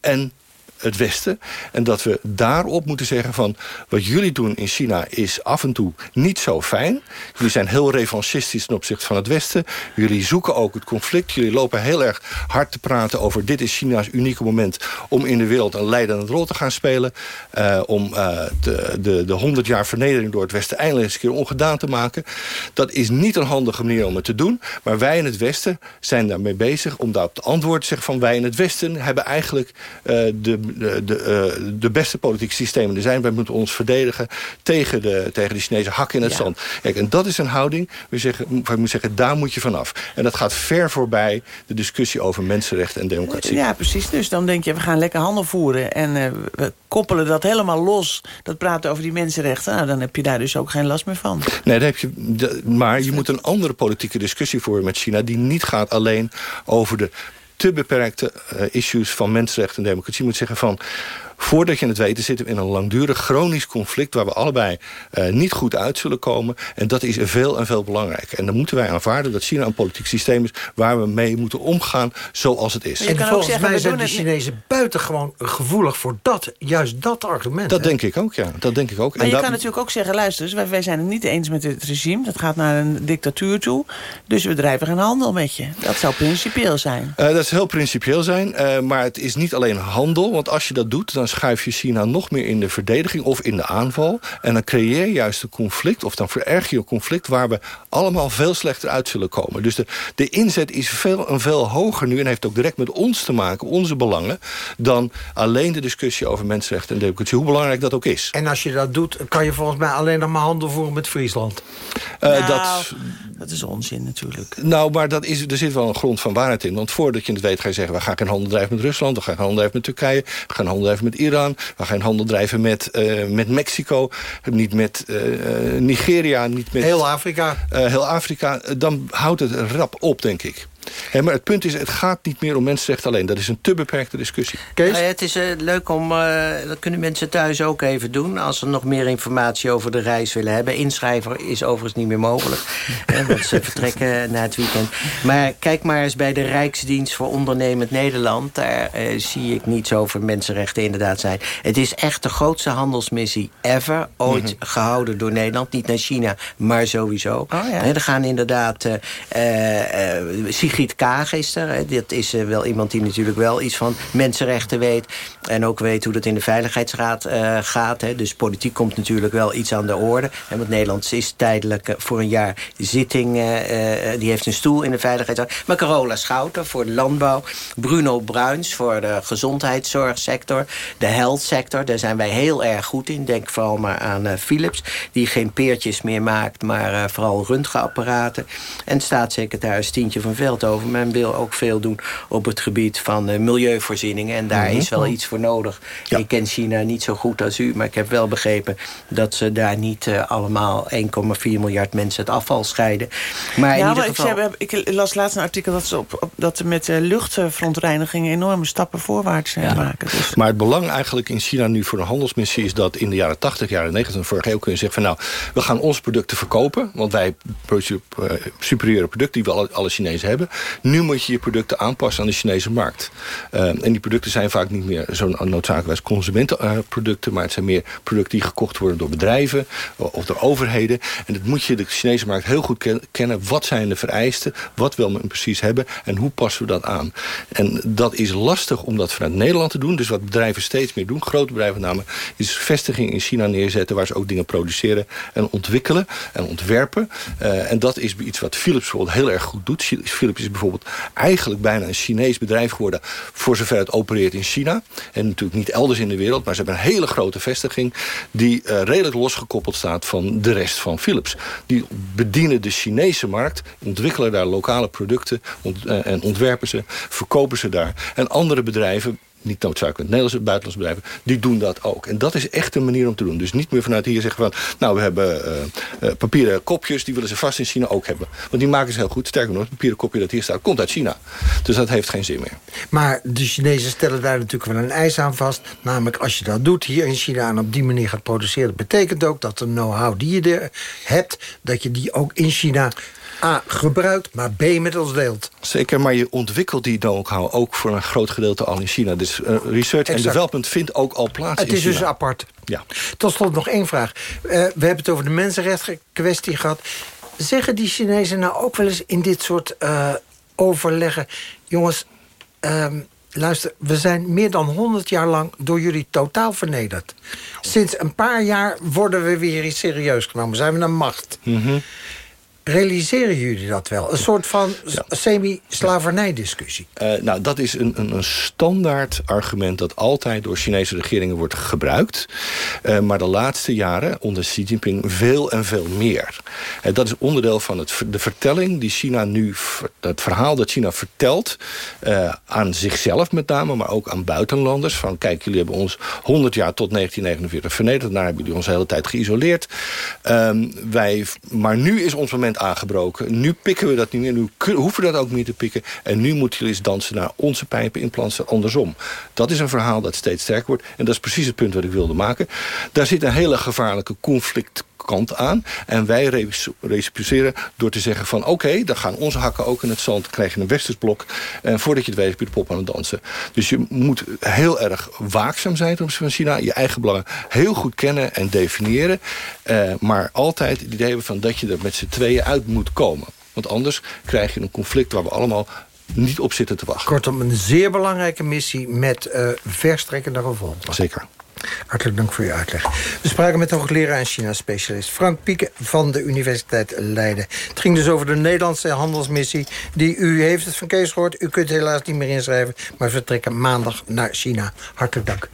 L: en het Westen. En dat we daarop moeten zeggen van... wat jullie doen in China is af en toe niet zo fijn. Jullie zijn heel revanchistisch ten opzichte van het Westen. Jullie zoeken ook het conflict. Jullie lopen heel erg hard te praten over... dit is China's unieke moment om in de wereld een leidende rol te gaan spelen. Uh, om uh, de, de, de 100 jaar vernedering door het Westen eindelijk eens een keer ongedaan te maken. Dat is niet een handige manier om het te doen. Maar wij in het Westen zijn daarmee bezig om daarop te antwoorden. Zeggen van wij in het Westen hebben eigenlijk uh, de de, de, de beste politieke systemen er zijn. Wij moeten ons verdedigen tegen de, tegen de Chinese hak in het ja. zand. Kijk, en dat is een houding, we zeggen, moet zeggen, daar moet je vanaf. En dat gaat ver voorbij de discussie over mensenrechten en democratie.
I: Ja, precies. Dus dan denk je, we gaan lekker handel voeren. En uh, we koppelen dat helemaal los. Dat praten over die mensenrechten. Nou, dan heb je daar dus ook geen last meer van.
L: Nee, heb je, maar je moet een andere politieke discussie voeren met China... die niet gaat alleen over de te beperkte uh, issues van mensenrechten en democratie. Moet zeggen van voordat je het weet, zitten we in een langdurig chronisch conflict... waar we allebei uh, niet goed uit zullen komen. En dat is veel en veel belangrijker. En dan moeten wij aanvaarden dat China een politiek systeem is... waar we mee moeten omgaan zoals het is.
G: En volgens zeggen, mij zijn de Chinezen buitengewoon gevoelig voor dat, juist dat argument.
L: Dat
G: hè?
L: denk ik ook, ja. Dat denk ik ook.
I: Maar en je dat... kan natuurlijk ook zeggen, luister eens... Wij, wij zijn het niet eens met het regime. Dat gaat naar een dictatuur toe. Dus we drijven geen handel met je. Dat zou principieel zijn.
L: Uh, dat is heel principieel zijn. Uh, maar het is niet alleen handel. Want als je dat doet, dan schuif je China nog meer in de verdediging of in de aanval. En dan creëer je juist een conflict, of dan vererg je een conflict... waar we allemaal veel slechter uit zullen komen. Dus de, de inzet is veel en veel hoger nu... en heeft ook direct met ons te maken, onze belangen... dan alleen de discussie over mensenrechten en democratie. Hoe belangrijk dat ook is.
G: En als je dat doet, kan je volgens mij alleen nog maar handel voeren met Friesland.
I: Uh, nou, dat, dat is onzin natuurlijk.
L: Nou, maar dat is, er zit wel een grond van waarheid in. Want voordat je het weet ga je zeggen... we gaan geen handel drijven met Rusland, we gaan geen handel drijven met Turkije... we gaan handel drijven met Iran, we gaan handel drijven met, uh, met Mexico... niet met uh, Nigeria, niet met...
G: Heel Afrika.
L: Uh, heel Afrika, dan houdt het rap op, denk ik. Maar het punt is, het gaat niet meer om mensenrechten alleen. Dat is een te beperkte discussie.
H: Kees? Nou ja, het is uh, leuk om, uh, dat kunnen mensen thuis ook even doen... als ze nog meer informatie over de reis willen hebben. Inschrijven is overigens niet meer mogelijk. hè, want ze vertrekken na het weekend. Maar kijk maar eens bij de Rijksdienst voor Ondernemend Nederland. Daar uh, zie ik niets over mensenrechten inderdaad zijn. Het is echt de grootste handelsmissie ever. Ooit mm -hmm. gehouden door Nederland. Niet naar China, maar sowieso.
I: Oh, ja.
H: er gaan inderdaad... Sigrid Kaag is er. Dat is uh, wel iemand die natuurlijk wel iets van mensenrechten weet. En ook weet hoe dat in de Veiligheidsraad uh, gaat. Hè. Dus politiek komt natuurlijk wel iets aan de orde. En want Nederland is tijdelijk uh, voor een jaar zitting. die heeft een stoel in de Veiligheidsraad. Maar Carola Schouten voor de landbouw. Bruno Bruins voor de gezondheidszorgsector. De health sector. Daar zijn wij heel erg goed in. Denk vooral maar aan Philips. Die geen peertjes meer maakt. Maar vooral röntgenapparaten. En staatssecretaris Tientje van Veld over. Men wil ook veel doen op het gebied van uh, milieuvoorzieningen. En daar mm -hmm. is wel iets voor nodig. Ja. Ik ken China niet zo goed als u. Maar ik heb wel begrepen dat ze daar niet uh, allemaal 1,4 miljard mensen het afval scheiden. Maar
I: ja,
H: in ieder
I: maar
H: geval...
I: ik, ik, las laatst een artikel dat ze, op, op, dat ze met uh, luchtverontreiniging enorme stappen voorwaarts ja. maken. Dus.
L: Maar het belang eigenlijk in China nu voor een handelsmissie... is dat in de jaren 80, jaren 90, vorige eeuw kunnen zeggen van... nou, we gaan onze producten verkopen. Want wij produceren superieure producten die we alle, alle Chinezen hebben. Nu moet je je producten aanpassen aan de Chinese markt. Uh, en die producten zijn vaak niet meer zo noodzakelijk consumentenproducten... maar het zijn meer producten die gekocht worden door bedrijven of door overheden. En dat moet je de Chinese markt heel goed kennen. Wat zijn de vereisten? Wat wil men precies hebben? En hoe passen we dat aan? En dat is lastig om dat vanuit Nederland te doen. Dus wat bedrijven steeds meer doen, grote bedrijven namelijk... is vestiging in China neerzetten waar ze ook dingen produceren... en ontwikkelen en ontwerpen. Uh, en dat is iets wat Philips bijvoorbeeld heel erg goed doet. Philips is bijvoorbeeld eigenlijk bijna een Chinees bedrijf geworden... voor zover het opereert in China. En natuurlijk niet elders in de wereld, maar ze hebben een hele grote vestiging... die uh, redelijk losgekoppeld staat van de rest van Philips. Die bedienen de Chinese markt, ontwikkelen daar lokale producten... Uh, en ontwerpen ze, verkopen ze daar. En andere bedrijven niet noodzakelijk Nederlandse buitenlandse bedrijven, die doen dat ook. En dat is echt een manier om te doen. Dus niet meer vanuit hier zeggen van, nou we hebben uh, uh, papieren kopjes, die willen ze vast in China ook hebben. Want die maken ze heel goed. Sterker nog, het papieren kopje dat hier staat, komt uit China. Dus dat heeft geen zin meer.
G: Maar de Chinezen stellen daar natuurlijk wel een eis aan vast. Namelijk als je dat doet hier in China en op die manier gaat produceren, betekent ook dat de know-how die je er hebt, dat je die ook in China A, gebruikt, maar B, met ons deelt.
L: Zeker, maar je ontwikkelt die know-how ook voor een groot gedeelte al in China. Dus uh, research en development vindt ook al plaats
G: Het
L: in
G: is
L: China.
G: dus apart.
L: Ja.
G: Tot slot nog één vraag. Uh, we hebben het over de mensenrechten kwestie gehad. Zeggen die Chinezen nou ook wel eens in dit soort uh, overleggen... jongens, um, luister, we zijn meer dan 100 jaar lang door jullie totaal vernederd. Sinds een paar jaar worden we weer iets serieus genomen. Zijn we een macht.
L: Mm -hmm.
G: Realiseren jullie dat wel? Een soort van ja. semi-slavernijdiscussie.
L: Uh, nou, dat is een, een, een, standaard argument... dat altijd door Chinese regeringen wordt gebruikt. Uh, maar de laatste jaren onder Xi Jinping veel en veel meer. Uh, dat is onderdeel van het, de vertelling die China nu... het verhaal dat China vertelt... aan zichzelf met name, maar ook aan buitenlanders. Van kijk, jullie hebben ons 100 jaar tot 1949 vernederd. Daarna hebben jullie ons de hele tijd geïsoleerd. Ehm, wij, maar nu is ons moment aangebroken. Nu pikken we dat niet meer. Nu hoeven we dat ook niet te pikken. En nu moeten jullie eens dansen naar onze pijpen in plaats van andersom. Dat is een verhaal dat steeds sterker wordt. En dat is precies het punt wat ik wilde maken. Daar zit een hele gevaarlijke conflict kant aan. En wij reciproceren door te zeggen van... oké, okay, dan gaan onze hakken ook in het zand. Dan krijg je een westers blok. En voordat je het weet heb je de pop aan het dansen. Dus je moet heel erg waakzaam zijn ten opzichte van China. Je eigen belangen heel goed kennen en definiëren. Uh, maar altijd het idee hebben van dat je er met z'n tweeën uit moet komen. Want anders krijg je een conflict waar we allemaal niet op zitten te wachten.
G: Kortom, een zeer belangrijke missie met uh, verstrekkende gevolgen.
L: Zeker.
G: Hartelijk dank voor uw uitleg. We spraken met hoogleraar en China-specialist Frank Pieke van de Universiteit Leiden. Het ging dus over de Nederlandse handelsmissie. Die u heeft het van Kees gehoord. U kunt helaas niet meer inschrijven, maar vertrekken maandag naar China. Hartelijk dank.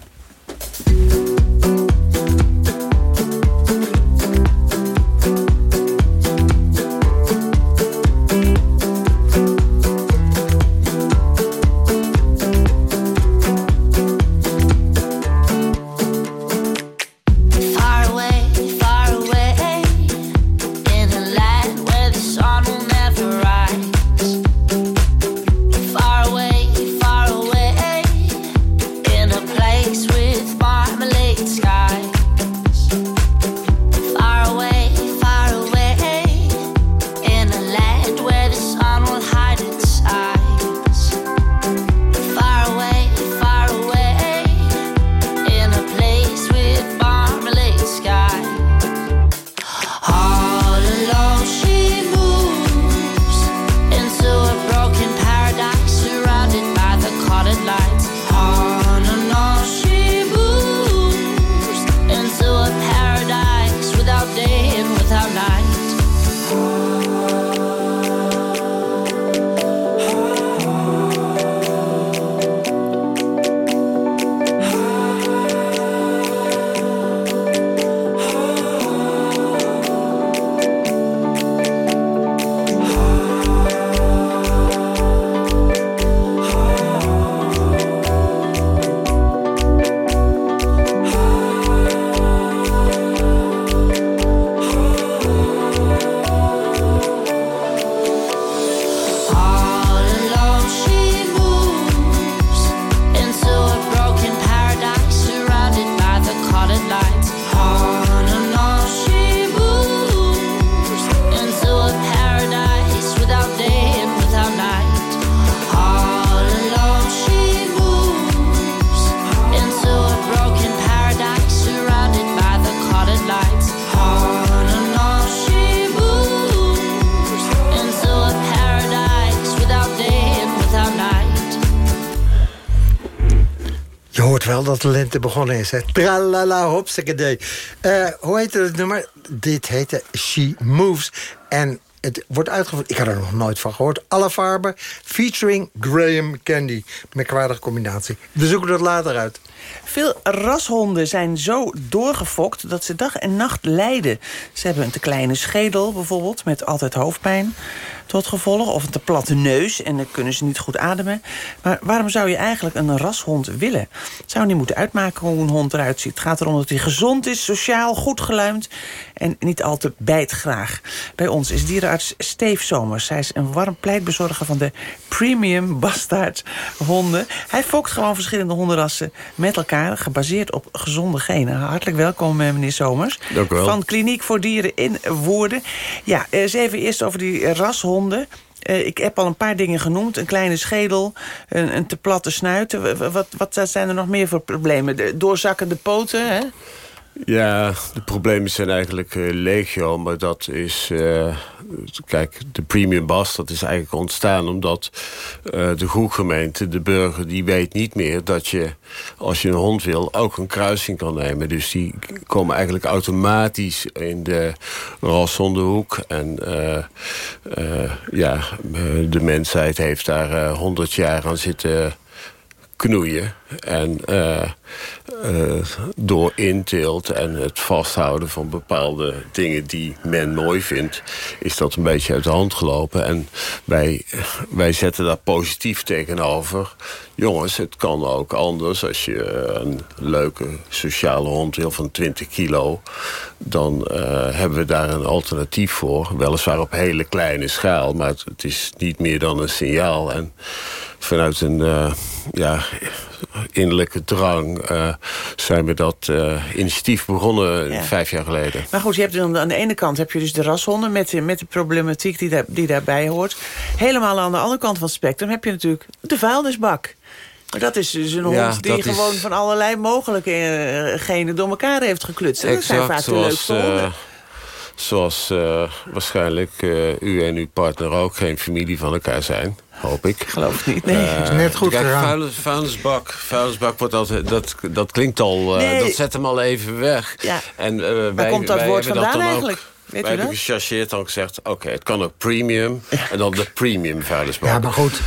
G: De begonnen is, hè? Tralala, hopsakadee. Uh, hoe heet het nummer? Dit heette She Moves. En het wordt uitgevoerd, ik had er nog nooit van gehoord. Alle farben, featuring Graham Candy. Merkwaardige combinatie. We zoeken dat later uit.
I: Veel rashonden zijn zo doorgefokt dat ze dag en nacht lijden. Ze hebben een te kleine schedel bijvoorbeeld, met altijd hoofdpijn tot gevolg. Of een te platte neus en dan kunnen ze niet goed ademen. Maar waarom zou je eigenlijk een rashond willen? Zou niet moeten uitmaken hoe een hond eruit ziet. Het gaat erom dat hij gezond is, sociaal, goed geluimd... en niet al te bijtgraag. Bij ons is dierenarts Steef Somers. Hij is een warm pleitbezorger van de premium bastard honden. Hij fokt gewoon verschillende hondenrassen met elkaar... gebaseerd op gezonde genen. Hartelijk welkom, eh, meneer Somers.
M: Dank u wel.
I: Van Kliniek voor Dieren in Woerden. Ja, eens even eerst over die rashonden. Uh, ik heb al een paar dingen genoemd. Een kleine schedel, een, een te platte snuit. Wat, wat zijn er nog meer voor problemen? De doorzakkende poten, hè?
M: Ja, de problemen zijn eigenlijk uh, legio, maar dat is... Uh, kijk, de premium bas, dat is eigenlijk ontstaan omdat de groegemeente, de burger, die weet niet meer dat je, als je een hond wil, ook een kruising kan nemen. Dus die komen eigenlijk automatisch in de hoek En ja, de mensheid heeft daar honderd jaar aan zitten knoeien. En uh, uh, door inteelt en het vasthouden van bepaalde dingen die men mooi vindt... is dat een beetje uit de hand gelopen. En wij, wij zetten daar positief tegenover. Jongens, het kan ook anders. Als je een leuke sociale hond wil van 20 kilo... dan uh, hebben we daar een alternatief voor. Weliswaar op hele kleine schaal, maar het, het is niet meer dan een signaal. En vanuit een uh, ja, innerlijke drang uh, zijn we dat uh, initiatief begonnen ja. vijf jaar geleden.
I: Maar goed, je hebt dan, aan de ene kant heb je dus de rashonden met, met de problematiek die, daar, die daarbij hoort. Helemaal aan de andere kant van het spectrum heb je natuurlijk de vuilnisbak. Maar dat is dus een
M: ja,
I: hond die gewoon
M: is...
I: van allerlei mogelijke genen door elkaar heeft geklutst.
M: Exact,
I: dat zijn vaak de leukste honden.
M: Zoals uh, waarschijnlijk uh, u en uw partner ook geen familie van elkaar zijn. Hoop ik.
I: Geloof niet.
G: Nee, uh, is net goed
M: kijk,
G: gegaan.
M: Vuilnis, vuilnisbak. Vuilnisbak wordt altijd, dat, dat klinkt al... Nee. Dat zet hem al even weg.
I: Ja.
M: En,
I: Waar
M: wij,
I: komt dat
M: wij
I: woord vandaan
M: dat
I: eigenlijk?
M: Ook,
I: Weet
M: wij hebben gechargeerd en gezegd... oké, het kan ook premium. En dan de premium vuilnisbak.
G: Ja, maar goed...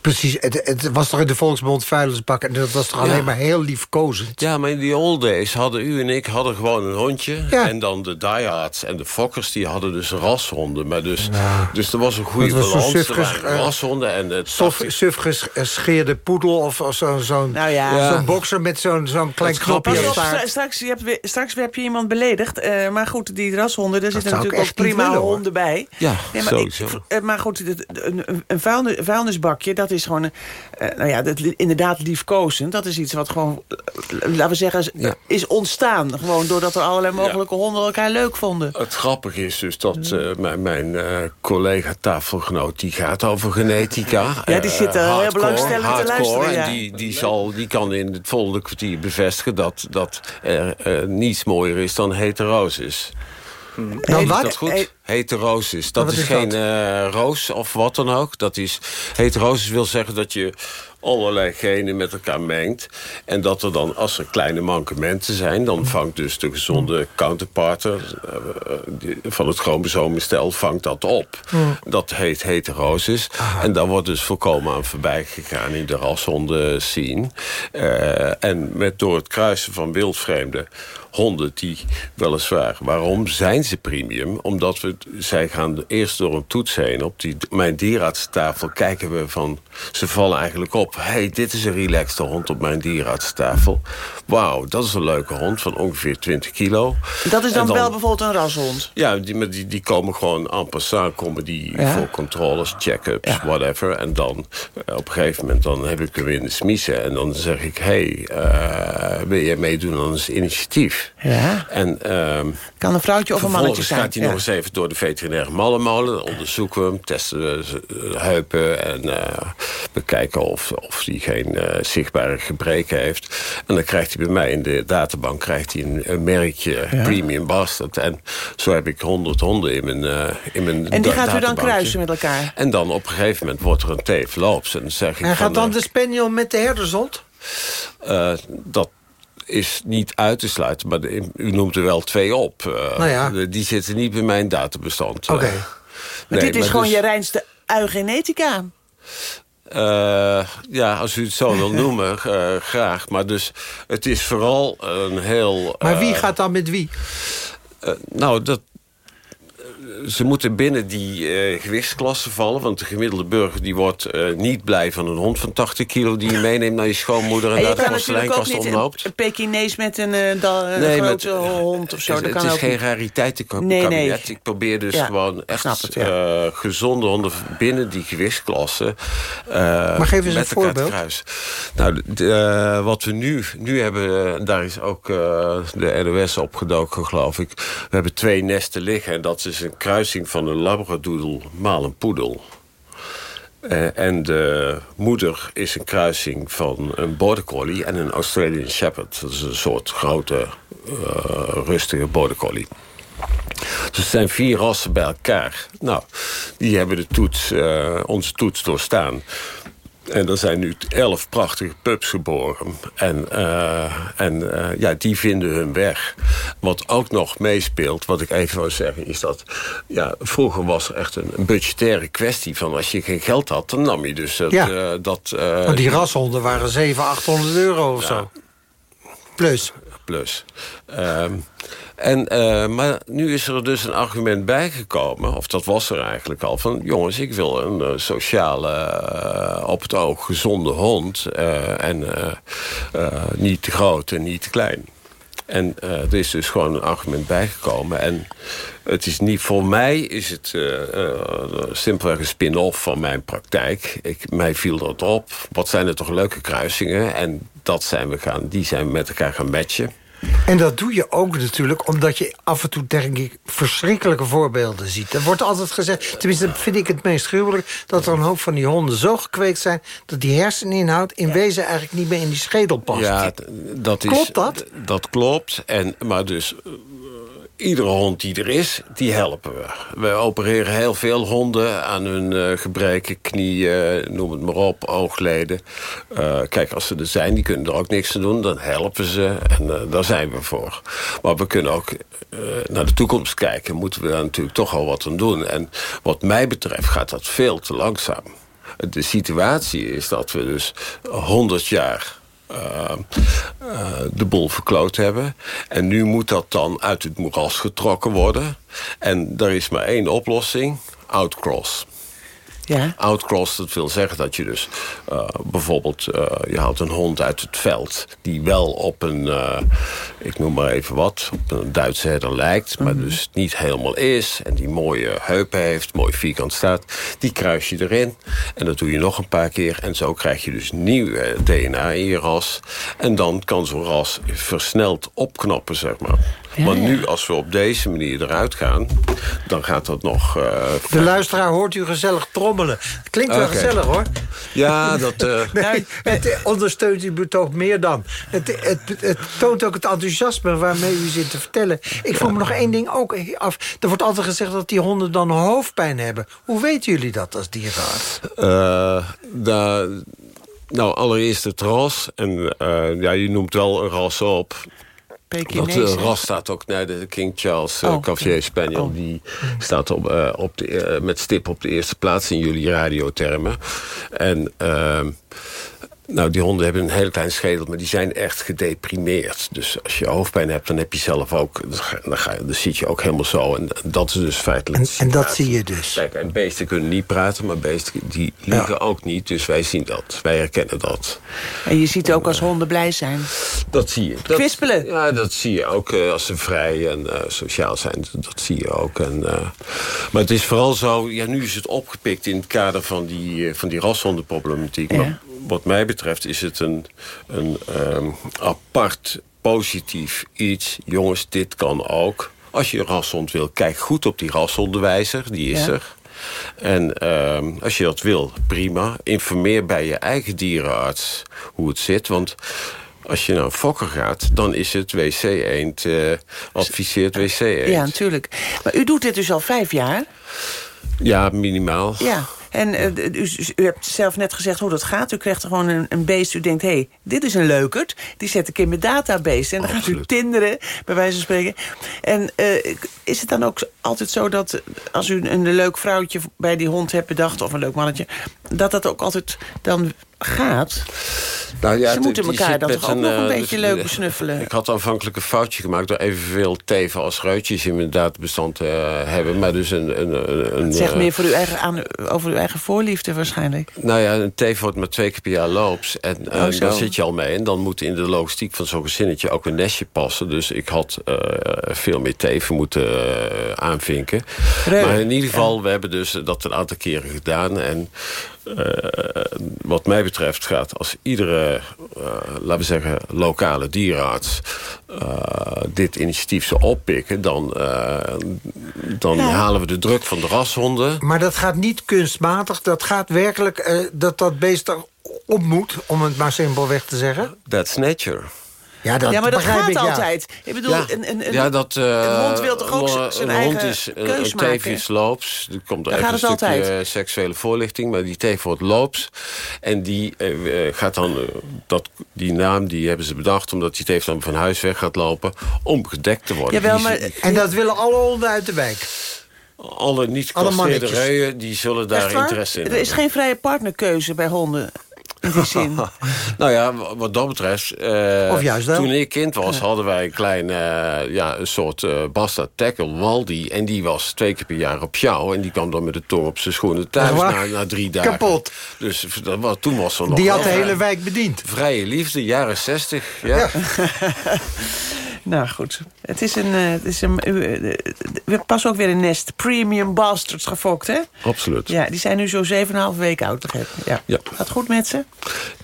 G: Precies, het, het, was toch in de Volksbond vuilnisbak... en dat was toch alleen
M: Ja.
G: maar heel liefkozend?
M: Ja, maar in die old days hadden u en ik hadden gewoon een hondje.
G: Ja.
M: En dan de diehards en de fokkers, die hadden dus rashonden. Maar dus,
G: Ja.
M: dus er was een goede
G: was
M: balans. Er
G: suf
M: waren
G: ges- eh,
M: rashonden en het
G: Sof, suf gescheerde poedel of, of zo'n zo'n
I: Nou ja.
G: zo'n bokser met zo'n zo'n klein knopje
I: Pas
G: op
I: straks, je hebt weer, straks heb je iemand beledigd. Eh, maar goed, die rashonden, daar zitten natuurlijk ook prima
G: willen,
I: honden bij.
M: Ja,
I: nee, maar, ik,
M: sowieso.
I: eh, maar goed, een, een- een vuilnis, vuilnisbakje, dat is gewoon... eh, nou ja, dat, inderdaad liefkozend. Dat is iets wat gewoon, eh, laten we zeggen, is-
M: Ja.
I: is ontstaan. Gewoon doordat er allerlei mogelijke honden elkaar leuk vonden.
M: Het grappige is dus dat mijn, mijn collega tafelgenoot... die gaat over genetica.
I: Ja, die zit, eh, heel belangstellend te luisteren, ja.
M: En die, die, zal, die kan in het volgende kwartier bevestigen... dat, dat er niets mooier is dan heterosis.
G: Dan
M: Is
G: wat?
M: dat goed? Heterosis. Dat is,
G: is
M: geen
G: dat?
M: eh, roos of wat dan ook. Dat is, heterosis wil zeggen dat je allerlei genen met elkaar mengt. En dat er dan, als er kleine mankementen zijn... dan vangt dus de gezonde counterpart eh, die- van het chromosomenstel vangt dat op. Dat heet heterosis. En daar wordt dus volkomen aan voorbij gegaan in de rashonden scene. Eh, en met, door het kruisen van wildvreemde honden die weliswaar... Waarom zijn ze premium? Omdat we, zij gaan eerst door een toets heen. Op die, mijn dierartstafel kijken we van... Ze vallen eigenlijk op. hey, dit is een relaxte hond op mijn dierartstafel. Wauw, dat is een leuke hond van ongeveer 20 kilo.
I: Dat is dan, wel bijvoorbeeld een rashond.
M: Ja, die, die, die komen gewoon en passant, komen die
I: Ja.
M: voor controles, check-ups,
I: Ja.
M: whatever. En dan eh, op een gegeven moment dan heb ik hem in de smiezen. En dan zeg ik, hey, eh, wil jij meedoen aan ons initiatief?
I: Ja.
M: En ehm,
I: Kan een vrouwtje of een mannetje
M: vervolgens
I: zijn.
M: gaat hij
I: Ja.
M: nog eens even door de veterinaire mallenmolen. Dan onderzoeken we hem, testen we heupen en eh, bekijken of, of hij geen eh, zichtbare gebreken heeft. En dan krijgt hij bij mij in de databank krijgt hij een, een merkje Premium Bastard. En zo heb ik 100 honden in mijn in mijn
I: En die gaat u dan kruisen met elkaar?
M: En dan op een gegeven moment wordt er een teef loops. En dan zeg ik
G: En
M: van,
G: gaat dan
M: eh,
G: de spaniel met de herdershond?
M: Uh, dat is niet uit te sluiten, maar u noemt er wel twee op. Uh,
G: nou ja.
M: Die zitten niet bij mijn databestand.
G: Oké. Okay.
I: maar dit is gewoon dus, je reinste eugenetica.
M: Uh, ja, als u het zo wil noemen, uh, graag. Maar dus, het is vooral een heel...
G: Maar wie gaat dan met wie?
M: nou, dat, ze moeten binnen die uh, gewichtsklasse vallen. Want de gemiddelde burger die wordt uh, niet blij van een hond van 80 kilo... die je meeneemt naar je schoonmoeder en, en naar de porseleinkast omloopt.
I: een Pekinees met een, uh, nee, grote hond of zo.
M: Het,
I: dat
M: kan
I: het
M: is geen rariteit nee, nee. Ik probeer dus ja, gewoon echt het, ja. gezonde honden binnen die gewichtsklasse...
G: maar geef eens een voorbeeld.
M: Nou, de, wat we nu, nu hebben, daar is ook de NOS opgedoken, geloof ik. We hebben twee nesten liggen en dat is een kruising van een labradoodle maal een poedel. Uh, en de moeder is een kruising van een border collie en een Australian Shepherd. Dat is een soort grote, uh, rustige border collie. Dus zijn vier rassen bij elkaar. Nou, die hebben de toets, uh, onze toets doorstaan. En er zijn nu elf prachtige pups geboren. En, uh, en uh, ja, die vinden hun weg. Wat ook nog meespeelt, wat ik even wil zeggen... is dat ja, vroeger was er echt een, budgettaire kwestie... van als je geen geld had, dan nam je dus het,
G: ja.
M: uh, dat...
G: Want die rashonden waren 700, 800 euro of ja. zo. Plus.
M: Plus. Um, en, uh, maar nu is er dus een argument bijgekomen, of dat was er eigenlijk al... van jongens, ik wil een uh, sociale, uh, op het oog gezonde hond... en niet te groot en niet te klein. En er is dus gewoon een argument bijgekomen. En het is niet, voor mij is het simpelweg een spin-off van mijn praktijk. Ik, mij viel dat op. Wat zijn er toch leuke kruisingen? En dat zijn we gaan, die zijn we met elkaar gaan matchen.
G: En dat doe je ook natuurlijk omdat je af en toe, denk ik, verschrikkelijke voorbeelden ziet. Er wordt altijd gezegd, tenminste vind ik het meest gruwelijk... dat er een hoop van die honden zo gekweekt zijn... dat die herseninhoud in wezen eigenlijk niet meer in die schedel past.
M: Ja, dat is,
G: klopt dat?
M: Dat klopt, en, maar dus iedere hond die er is, die helpen we. We opereren heel veel honden aan hun uh, gebreken, knieën, noem het maar op, oogleden. Uh, kijk, als ze er zijn, die kunnen er ook niks aan doen, dan helpen ze en uh, daar zijn we voor. Maar we kunnen ook naar de toekomst kijken, moeten we daar natuurlijk toch al wat aan doen. En wat mij betreft gaat dat veel te langzaam. De situatie is dat we dus 100 jaar uh, uh, de boel verkloot hebben. En nu moet dat dan uit het moeras getrokken worden. En er is maar één oplossing, outcross.
I: Ja.
M: Outcross, dat wil zeggen dat je dus uh, bijvoorbeeld... Uh, je haalt een hond uit het veld die wel op een, uh, ik noem maar even wat... op een Duitse herder lijkt, maar mm -hmm. dus niet helemaal is... en die mooie heupen heeft, mooi vierkant staat. Die kruis je erin en dat doe je nog een paar keer... en zo krijg je dus nieuw DNA in je ras. En dan kan zo'n ras versneld opknappen, zeg maar. Ja, maar nu, als we op deze manier eruit gaan... dan gaat dat nog... Uh,
G: de luisteraar hoort u gezellig trommelen. Klinkt wel okay. gezellig, hoor.
M: Ja, dat... Uh...
G: nee, het ondersteunt uw betoog meer dan. Het, het, het, toont ook het enthousiasme waarmee u zit te vertellen. Ik vroeg me nog één ding ook af. Er wordt altijd gezegd dat die honden dan hoofdpijn hebben. Hoe weten jullie dat als dierenarts?
M: Uh, daar... Nou, allereerst het ras. En uh, ja, je noemt wel een ras op. Dat uh, ras staat ook naar de King Charles uh, oh, Cavalier. Spaniel. Oh. Die staat op, uh, op de, met stip op de eerste plaats in jullie radiotermen. En ehm, nou, die honden hebben een hele kleine schedel, maar die zijn echt gedeprimeerd. Dus als je hoofdpijn hebt, dan heb je zelf ook... dan, ga, dan zit je ook helemaal zo. En dat is dus feitelijk...
G: En, en dat zie je dus?
M: Kijk, en beesten kunnen niet praten, maar beesten die liegen ja. ook niet. Dus wij zien dat. Wij herkennen dat.
I: En je ziet ook als honden blij zijn?
M: Dat zie je.
I: Dat, Kwispelen?
M: Ja, dat zie je ook uh, als ze vrij en uh, sociaal zijn. Dat zie je ook. En, uh, maar het is vooral zo... Ja, nu is het opgepikt in het kader van die, van die rashondenproblematiek. Ja. Maar wat mij betreft is het een, een um, apart positief iets. Jongens, dit kan ook. Als je rashond wil, kijk goed op die rashondenwijzer. Die is ja. er. En um, als je dat wil, prima. Informeer bij je eigen dierenarts hoe het zit. Want als je naar een fokker gaat, dan is het wc-eend. Uh, adviseert wc-eend.
I: Ja, natuurlijk. Maar u doet dit dus al vijf jaar?
M: Ja, minimaal.
I: Ja. En eh, u, u hebt zelf net gezegd hoe dat gaat. U krijgt gewoon een, een beest. U denkt, hé, hey, dit is een leukert. Die zet ik in mijn database. En dan gaat u tinderen, bij wijze van spreken. En eh, is het dan ook altijd zo dat als u een leuk vrouwtje bij die hond hebt bedacht... of een leuk mannetje, dat dat ook altijd dan gaat?
M: Nou ja,
I: Ze moeten elkaar dan toch ook nog een
M: eh,
I: beetje
M: dus-
I: leuk besnuffelen?
M: Ik had aanvankelijk een foutje gemaakt door evenveel teven als reutjes in mijn databestand te eh, hebben. Maar dus een... een, een, een
I: Zeg
M: eh,
I: meer voor uw eigen, aan, over uw eigen voorliefde waarschijnlijk.
M: Nou ja, een teef wordt maar twee keer per jaar loops. En
I: Oh,
M: daar zit je al mee. En dan moet in de logistiek van zo'n gezinnetje ook een nestje passen. Dus ik had veel meer teven moeten aanvinken. Maar in ieder geval, we hebben dus dat een aantal keren gedaan. En eh, wat mij betreft gaat als iedere, eh, laten we zeggen, lokale dierenarts... eh, dit initiatief zou oppikken, dan, dan
G: Ja.
M: halen we de druk van de rashonden.
G: Maar dat gaat niet kunstmatig. Dat gaat werkelijk dat dat beest erop moet, om het maar simpelweg te zeggen.
M: That's nature.
G: Ja, dat
I: ja, maar dat
G: begrijp
I: gaat
G: ik, ja.
I: altijd. Ik bedoel,
M: Ja.
I: een, een, een,
M: ja, dat, eh,
I: een hond wil toch ook
M: een-
I: zijn
M: een
I: eigen
M: hond is een,
I: keus
M: een
I: maken?
M: teef is loops. Er komt
I: Dan
M: even
I: gaat
M: een stukje
I: altijd.
M: eh, seksuele voorlichting. Maar die teef wordt loops. En die eh, eh, gaat dan... eh, dat, die naam die hebben ze bedacht... omdat die teef dan van huis weg gaat lopen... om gedekt te worden.
I: Jawel, maar-
G: En dat willen alle honden uit de wijk.
M: alle niet
G: alle
M: gecastreerde
G: mannetjes.
M: reeën... die zullen daar interesse in
I: Er is
M: hebben.
I: geen vrije partnerkeuze bij honden. In die zin.
M: Nou ja, wat dat betreft... eh,
G: Of juist wel.
M: Toen ik kind was, hadden wij een klein... eh, ja, een soort eh bastard tackle, Waldi. En die was twee keer per jaar op jou. En die kwam dan met de tong op zijn schoenen thuis na, na drie dagen.
G: Kapot.
M: Dus dat, was- toen was er nog...
G: Die had de hele wijk bediend.
M: Vrije liefde, jaren zestig. Ja.
I: nou goed. Het is een... eh, het is een u, eh, we hebben pas ook weer een nest premium bastards gefokt, hè?
M: Absoluut.
I: Ja, die zijn nu zo 7,5 weken oud. Ja.
M: Ja.
I: Gaat goed met ze?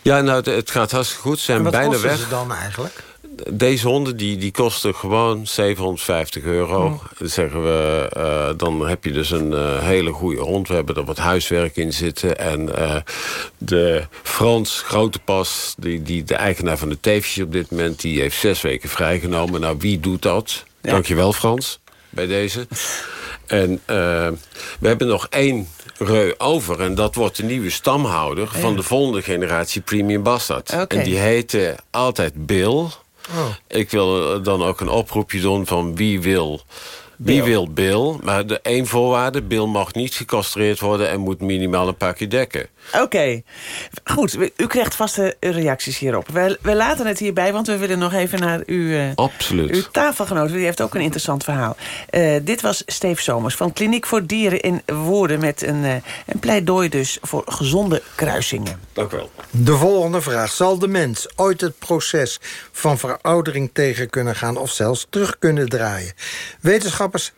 M: Ja, nou, het- het gaat hartstikke goed. Ze zijn
G: En wat
M: bijna
G: kosten
M: weg.
G: ze dan eigenlijk?
M: Deze honden die, die kosten gewoon 750 euro.
G: Mm.
M: Dan zeggen we, eh, dan heb je dus een eh, hele goede hond. We hebben er wat huiswerk in zitten. En eh, de Frans Grote Pas, die, die, de eigenaar van de teefjes op dit moment... die heeft zes weken vrijgenomen. Nou, wie doet dat?
I: Ja.
M: Dankjewel Frans, bij deze. En we hebben nog één reu over. En dat wordt de nieuwe stamhouder van de volgende generatie Premium Bastard. En die heette altijd Bill...
G: Oh.
M: Ik wil eh, dan ook een oproepje doen van wie wil... Wie
I: Bill.
M: wil Bill? Maar de één voorwaarde, Bill mag niet gecastreerd worden... en moet minimaal een paar keer dekken.
I: Oké. Goed, u krijgt vaste reacties hierop. We, we laten het hierbij, want we willen nog even naar uw, eh,
M: Absoluut.
I: uw tafelgenoot. Die heeft ook een interessant verhaal. Eh, dit was Steve Somers van Kliniek voor Dieren in Woerden... met een, eh, een pleidooi dus voor gezonde kruisingen.
M: Dank u wel.
G: De volgende vraag. Zal de mens ooit het proces van veroudering tegen kunnen gaan... of zelfs terug kunnen draaien?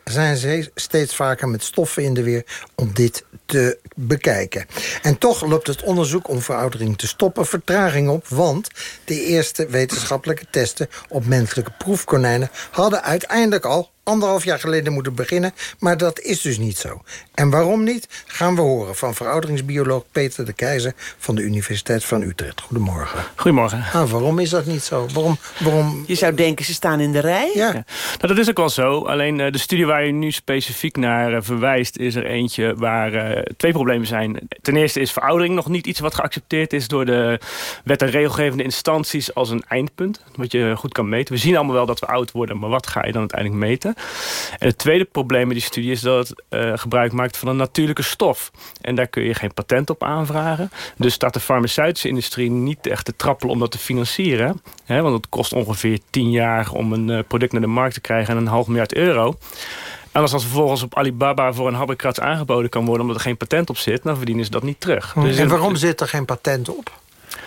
G: Zijn ze- steeds vaker met stoffen in de weer om dit te bekijken. En toch loopt het onderzoek om veroudering te stoppen vertraging op... want de eerste wetenschappelijke testen op menselijke proefkonijnen... hadden uiteindelijk al anderhalf jaar geleden moeten beginnen... maar dat is dus niet zo. En waarom niet, gaan we horen van verouderingsbioloog Peter de Keizer... van de Universiteit van Utrecht. Goedemorgen.
N: Goedemorgen.
G: Ah, waarom is dat niet zo? Waarom, waarom...
I: Je zou denken, ze staan in de rij.
G: Ja.
N: Nou, dat is ook wel zo. Alleen eh, de studie waar je nu specifiek naar eh, verwijst... is er eentje waar eh, twee problemen zijn. Ten eerste is veroudering nog niet iets wat geaccepteerd is... door de wet- en regelgevende instanties als een eindpunt. Wat je goed kan meten. We zien allemaal wel dat we oud worden... maar wat ga je dan uiteindelijk meten? En het tweede probleem met die studie is dat het eh, gebruik maakt van een natuurlijke stof. En daar kun je geen patent op aanvragen. Dus staat de farmaceutische industrie niet echt te trappelen om dat te financieren. Hè, want het kost ongeveer 10 jaar om een eh, product naar de markt te krijgen en een half miljard euro. En als dat vervolgens op Alibaba voor een habbekrats aangeboden kan worden... omdat er geen patent op zit, dan verdienen ze dat niet terug. Dus
G: en waarom zit er geen patent op?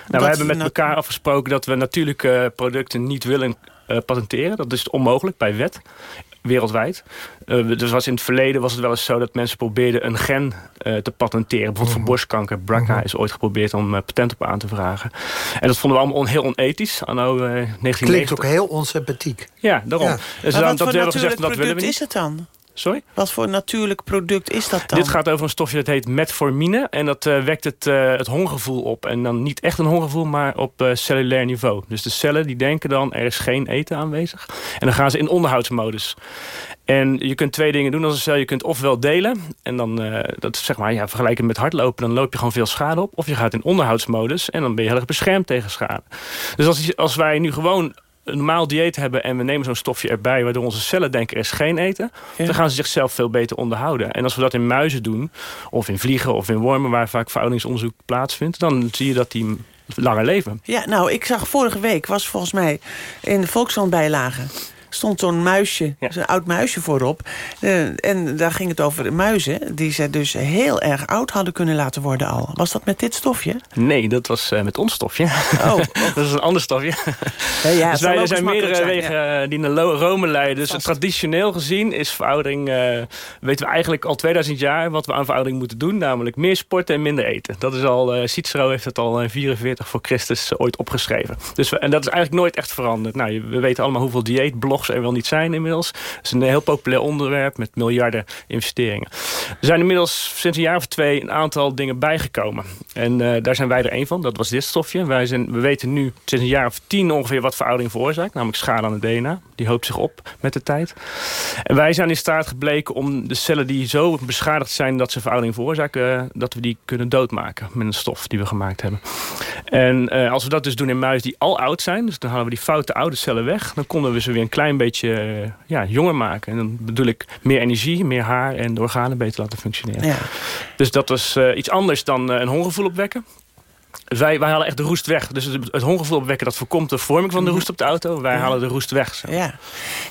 N: nou, we hebben met elkaar afgesproken dat we natuurlijke producten niet willen eh, patenteren. Dat is onmogelijk bij wet, wereldwijd. Eh, dus was in het verleden was het wel eens zo dat mensen probeerden een gen eh, te patenteren. Bijvoorbeeld voor borstkanker. BRCA is ooit geprobeerd om eh, patent op aan te vragen. En dat vonden we allemaal on- heel onethisch, anno eh 1990.
G: Klinkt ook heel onsympathiek.
N: Ja, daarom.
G: Ja.
N: Dus
I: Maar
N: dan-
I: wat
N: dat
I: voor
N: gezegd, dat willen we
I: is het dan?
N: Sorry?
I: Wat voor natuurlijk product is dat dan?
N: Dit gaat over een stofje dat heet metformine. En dat uh, wekt het, uh, het hongergevoel op. En dan niet echt een hongergevoel, maar op uh, cellulair niveau. Dus de cellen die denken dan, er is geen eten aanwezig. En dan gaan ze in onderhoudsmodus. En je kunt twee dingen doen als een cel. Je kunt ofwel delen. En dan, dat zeg maar, ja, vergelijken met hardlopen. Dan loop je gewoon veel schade op. Of je gaat in onderhoudsmodus. En dan ben je heel erg beschermd tegen schade. Dus als, als wij nu gewoon een normaal dieet hebben en we nemen zo'n stofje erbij... waardoor onze cellen denken er is geen eten... dan gaan ze zichzelf veel beter onderhouden. En als we dat in muizen doen, of in vliegen of in wormen... waar vaak verouderingsonderzoek plaatsvindt... dan zie je dat die langer leven.
I: Ja, nou, ik zag vorige week, was volgens mij in de Volkskrant bijlagen stond zo'n muisje, ja. zo'n oud muisje voorop. Uh, en daar ging het over muizen die ze dus heel erg oud hadden kunnen laten worden al. Was dat met dit stofje?
N: Nee, dat was uh, met ons stofje.
I: Oh.
N: dat is een ander stofje.
I: Ja, ja,
N: dus wij, er zijn meerdere
I: zijn,
N: wegen ja. die naar Rome leiden. Dus Vast. traditioneel gezien is veroudering... Uh, weten we eigenlijk al 2000 jaar wat we aan veroudering moeten doen. Namelijk meer sporten en minder eten. Dat is al, Cicero heeft het al in 44 voor Christus ooit opgeschreven. Dus we, en dat is eigenlijk nooit echt veranderd. Nou, we weten allemaal hoeveel er wel niet zijn inmiddels. Het is een heel populair onderwerp met miljarden investeringen. Er zijn inmiddels sinds een jaar of twee een aantal dingen bijgekomen. En uh, daar zijn wij er één van. Dat was dit stofje. Wij zijn, we weten nu sinds een jaar of tien ongeveer wat veroudering veroorzaakt. Namelijk schade aan het DNA. Die hoopt zich op met de tijd. En wij zijn in staat gebleken om de cellen die zo beschadigd zijn dat ze veroudering veroorzaken, dat we die kunnen doodmaken met een stof die we gemaakt hebben. En uh, als we dat dus doen in muizen die al oud zijn, dus dan halen we die foute oude cellen weg, dan konden we ze weer een klein beetje uh, ja, jonger maken. En dan bedoel ik meer energie, meer haar en de organen beter laten functioneren.
I: Ja.
N: Dus dat was uh, iets anders dan een hongergevoel opwekken. Wij, wij halen echt de roest weg. Dus het, het hongergevoel opwekken, dat voorkomt de vorming van de roest op de auto. Wij
I: Ja.
N: halen de roest weg. Zo.
I: Ja.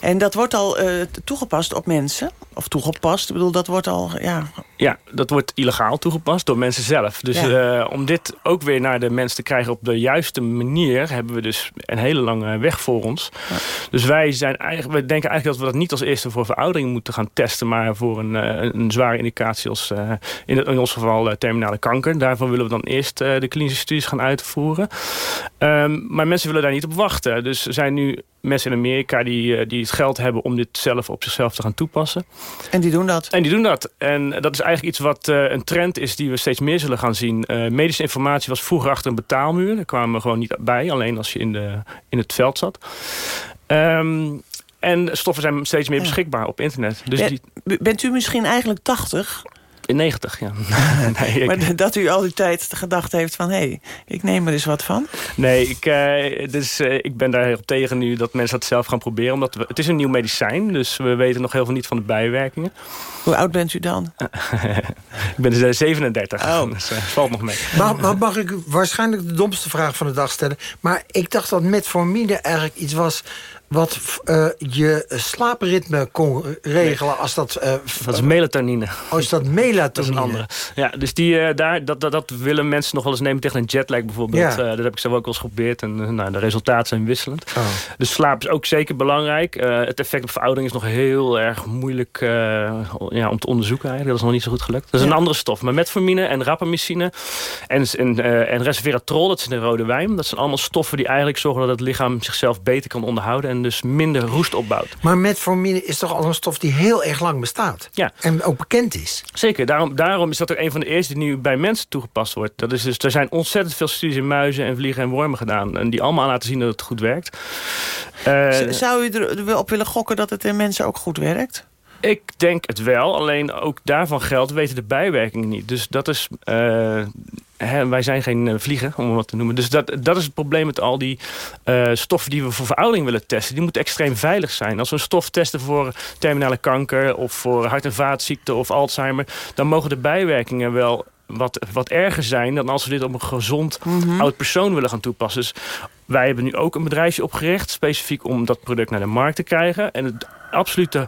I: En dat wordt al eh, toegepast op mensen? Of toegepast? Ik bedoel, dat wordt al... Ja,
N: Ja, dat wordt illegaal toegepast door mensen zelf. Dus
I: Ja.
N: eh, om dit ook weer naar de mensen te krijgen op de juiste manier... hebben we dus een hele lange weg voor ons. Dus wij, zijn eigenlijk, wij denken eigenlijk dat we dat niet als eerste voor veroudering moeten gaan testen... maar voor een, eh, een zware indicatie als in, in ons geval terminale kanker. Daarvan willen we dan eerst de klinische studies gaan uitvoeren. Ehm, maar mensen willen daar niet op wachten. Dus er zijn nu mensen in Amerika die, eh, die het geld hebben... om dit zelf op zichzelf te gaan toepassen.
I: en die doen dat.
N: En die doen dat. En dat is eigenlijk iets wat eh, een trend is die we steeds meer zullen gaan zien. Eh, medische informatie was vroeger achter een betaalmuur. Daar kwamen we gewoon niet bij, alleen als je in, de, in het veld zat. Ehm, en stoffen zijn steeds meer beschikbaar op internet. Dus
I: Ben-
N: die,
I: Bent u misschien eigenlijk 80?
N: In 90, ja. nee, ik,
I: Maar dat u al die tijd gedacht heeft van... hé, hey, ik neem er eens wat van.
N: nee ik, eh, dus, eh, ik ben daar heel op tegen nu dat mensen dat zelf gaan proberen. Omdat we, het is een nieuw medicijn, dus we weten nog heel veel niet van de bijwerkingen.
I: Hoe oud bent u dan?
N: ik ben dus, eh, 37,
I: Oh.
N: dus eh, valt nog mee.
G: Maar, maar mag ik u waarschijnlijk de domste vraag van de dag stellen? Maar ik dacht dat metformine eigenlijk iets was... wat eh, je slaapritme kon regelen als dat...
N: Dat is melatonine.
G: Oh, is dat melatonine?
N: Dat is een andere. Ja, dus die, eh, daar, dat, dat, dat willen mensen nog wel eens nemen tegen een jetlag bijvoorbeeld.
G: Ja.
N: Dat heb ik zelf ook wel eens geprobeerd. En nou, de resultaten zijn wisselend.
G: Oh.
N: Dus slaap is ook zeker belangrijk. Het effect op veroudering is nog heel erg moeilijk ja, om te onderzoeken eigenlijk. Dat is nog niet zo goed gelukt. Dat is een andere stof. Maar metformine en rapamycine en, en, en resveratrol, dat is in de rode wijn. Dat zijn allemaal stoffen die eigenlijk zorgen dat het lichaam zichzelf beter kan onderhouden. En dus minder roest opbouwt.
G: Maar metformine is toch al een stof die heel erg lang bestaat?
N: Ja.
G: En ook bekend is?
N: Zeker, daarom, daarom is dat ook een van de eerste die nu bij mensen toegepast wordt. Dat is dus, er zijn ontzettend veel studies in muizen en vliegen en wormen gedaan. En die allemaal laten zien dat het goed werkt. Eh,
I: Zou u er wel op willen gokken dat het in mensen ook goed werkt?
N: Ik denk het wel, alleen ook daarvan geldt, we weten de bijwerkingen niet. Dus dat is... eh, hè, wij zijn geen eh, vliegen, om het wat te noemen. Dus dat, dat is het probleem met al die eh, stoffen die we voor veroudering willen testen. Die moeten extreem veilig zijn. Als we een stof testen voor terminale kanker... of voor hart- en vaatziekten of Alzheimer... dan mogen de bijwerkingen wel wat, wat erger zijn... dan als we dit op een gezond oud persoon willen gaan toepassen. Dus wij hebben nu ook een bedrijfje opgericht... specifiek om dat product naar de markt te krijgen. En het absolute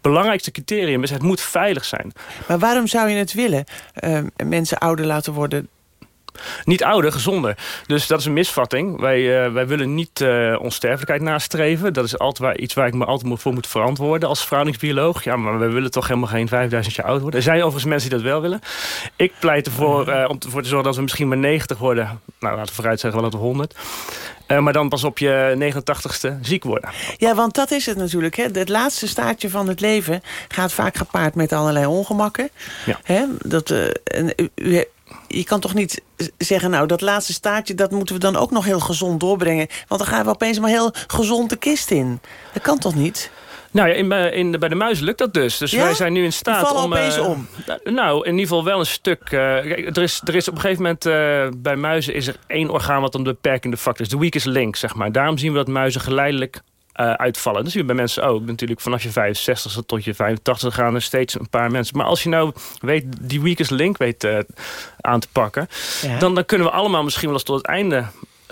N: belangrijkste criterium is... het moet veilig zijn.
I: Maar waarom zou je het willen? eh, mensen ouder laten worden
N: Niet ouder, gezonder. Dus dat is een misvatting. Wij, uh, wij willen niet uh, onsterfelijkheid nastreven. Dat is altijd waar, iets waar ik me altijd voor moet verantwoorden als verhoudingsbioloog. Ja, maar we willen toch helemaal geen 5000 jaar oud worden. Er zijn overigens mensen die dat wel willen. Ik pleit ervoor uh, om ervoor te zorgen dat we misschien maar 90 worden. Nou, laten we vooruit zeggen wel dat we 100. Uh, maar dan pas op je 89ste ziek worden.
I: Ja, want dat is het natuurlijk. Hè. Het laatste staartje van het leven gaat vaak gepaard met allerlei ongemakken.
N: Ja.
I: Hè? Dat, uh, en, u, je kan toch niet zeggen, nou, dat laatste staartje... dat moeten we dan ook nog heel gezond doorbrengen. Want dan gaan we opeens maar heel gezond de kist in. Dat kan toch niet?
N: Nou ja, in, in, bij de muizen lukt dat dus. Dus
I: ja?
N: wij zijn nu in staat
I: vallen
N: om...
I: opeens
N: uh,
I: om.
N: Nou, in ieder geval wel een stuk... Uh, kijk, er, is, er is op een gegeven moment... Uh, bij muizen is er één orgaan wat een beperkende factor is. De weakest link, zeg maar. Daarom zien we dat muizen geleidelijk uitvallen. Dat zien we bij mensen ook. Natuurlijk vanaf je 65 tot je 85 gaan er steeds een paar mensen. Maar als je nou weet, die weakest link weet uh, aan te pakken...
I: Ja.
N: Dan, dan kunnen we allemaal misschien wel eens tot het einde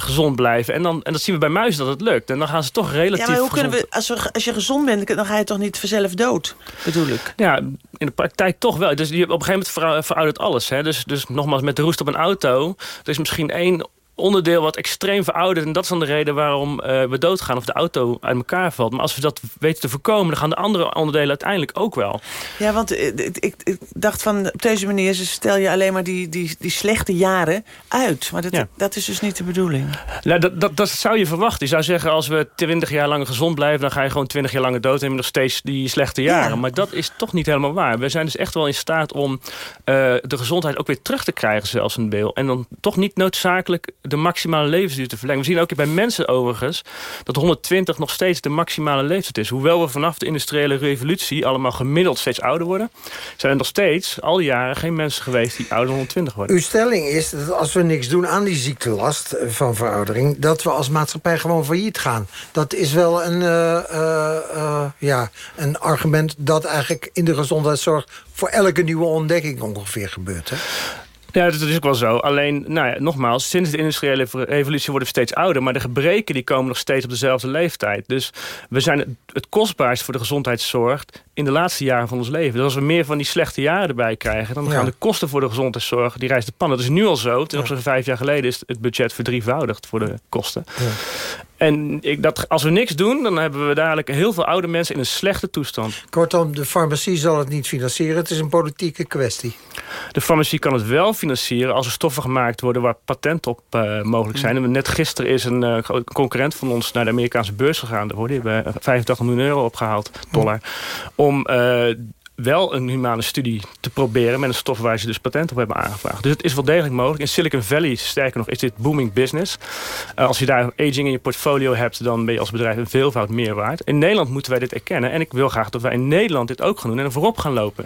N: gezond blijven. En, dan, en dat zien we bij muizen dat het lukt. En dan gaan ze toch relatief
I: Ja, maar hoe
N: gezond...
I: kunnen we, als, we, als je gezond bent, dan ga je toch niet vanzelf dood, bedoel ik?
N: Ja, in de praktijk toch wel. Dus die, op een gegeven moment veroudert alles. Hè? Dus, dus nogmaals, met de roest op een auto... er is misschien één onderdeel wat extreem verouderd. En dat is dan de reden waarom uh, we doodgaan of de auto uit elkaar valt. Maar als we dat weten te voorkomen, dan gaan de andere onderdelen uiteindelijk ook wel.
I: Ja, want uh, ik, ik, ik, dacht van op deze manier stel je alleen maar die, die, die slechte jaren uit. Maar dat,
N: Ja.
I: dat is dus niet de bedoeling.
N: Nou, dat, dat, dat zou je verwachten. Je zou zeggen, als we 20 jaar langer gezond blijven... dan ga je gewoon 20 jaar langer dood en nog steeds die slechte jaren.
I: Ja.
N: Maar dat is toch niet helemaal waar. We zijn dus echt wel in staat om uh, de gezondheid ook weer terug te krijgen... zelfs een deel. En dan toch niet noodzakelijk de maximale levensduur te verlengen. We zien ook bij mensen overigens... dat 120 nog steeds de maximale leeftijd is. Hoewel we vanaf de industriële revolutie... allemaal gemiddeld steeds ouder worden... zijn er nog steeds al die jaren geen mensen geweest... die ouder dan 120 worden.
G: Uw stelling is dat als we niks doen aan die ziektelast van veroudering... dat we als maatschappij gewoon failliet gaan. Dat is wel een, uh, uh, uh, ja, een argument dat eigenlijk in de gezondheidszorg... voor elke nieuwe ontdekking ongeveer gebeurt. Hè?
N: Ja, dat is ook wel zo. Alleen, nou ja, nogmaals, sinds de industriële revolutie worden we steeds ouder... maar de gebreken die komen nog steeds op dezelfde leeftijd. Dus we zijn het, kostbaarst voor de gezondheidszorg... in de laatste jaren van ons leven. Dus als we meer van die slechte jaren erbij krijgen... dan
G: Ja.
N: gaan de kosten voor de gezondheidszorg, die rijst de pan. Dat is nu al zo. Ten opzichte van vijf jaar geleden is het budget verdrievoudigd... voor de kosten. En ik, dat, als we niks doen, dan hebben we dadelijk heel veel oude mensen... in een slechte toestand.
G: Kortom, de farmacie zal het niet financieren. Het is een politieke kwestie.
N: De farmacie kan het wel financieren als er stoffen gemaakt worden waar patent op uh, mogelijk zijn. En net gisteren is een uh, concurrent van ons naar de Amerikaanse beurs gegaan. Daar hebben 85 miljoen euro opgehaald, dollar. Om uh, wel een humane studie te proberen met een stof waar ze dus patent op hebben aangevraagd. Dus het is wel degelijk mogelijk. In Silicon Valley, sterker nog, is dit booming business. Uh, als je daar aging in je portfolio hebt, dan ben je als bedrijf een veelvoud meer waard. In Nederland moeten wij dit erkennen. En ik wil graag dat wij in Nederland dit ook gaan doen en er voorop gaan lopen.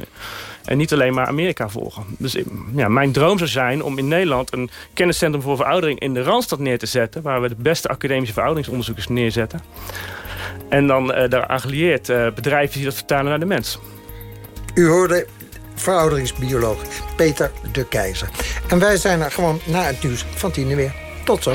N: En niet alleen maar Amerika volgen. Dus ja, mijn droom zou zijn om in Nederland een kenniscentrum voor veroudering in de Randstad neer te zetten. Waar we de beste academische verouderingsonderzoekers neerzetten. En dan uh, daar gelieerd uh, bedrijven die dat vertalen naar de mens.
G: U hoorde verouderingsbioloog Peter de Keizer. En wij zijn er gewoon na het nieuws van tien weer. Tot zo.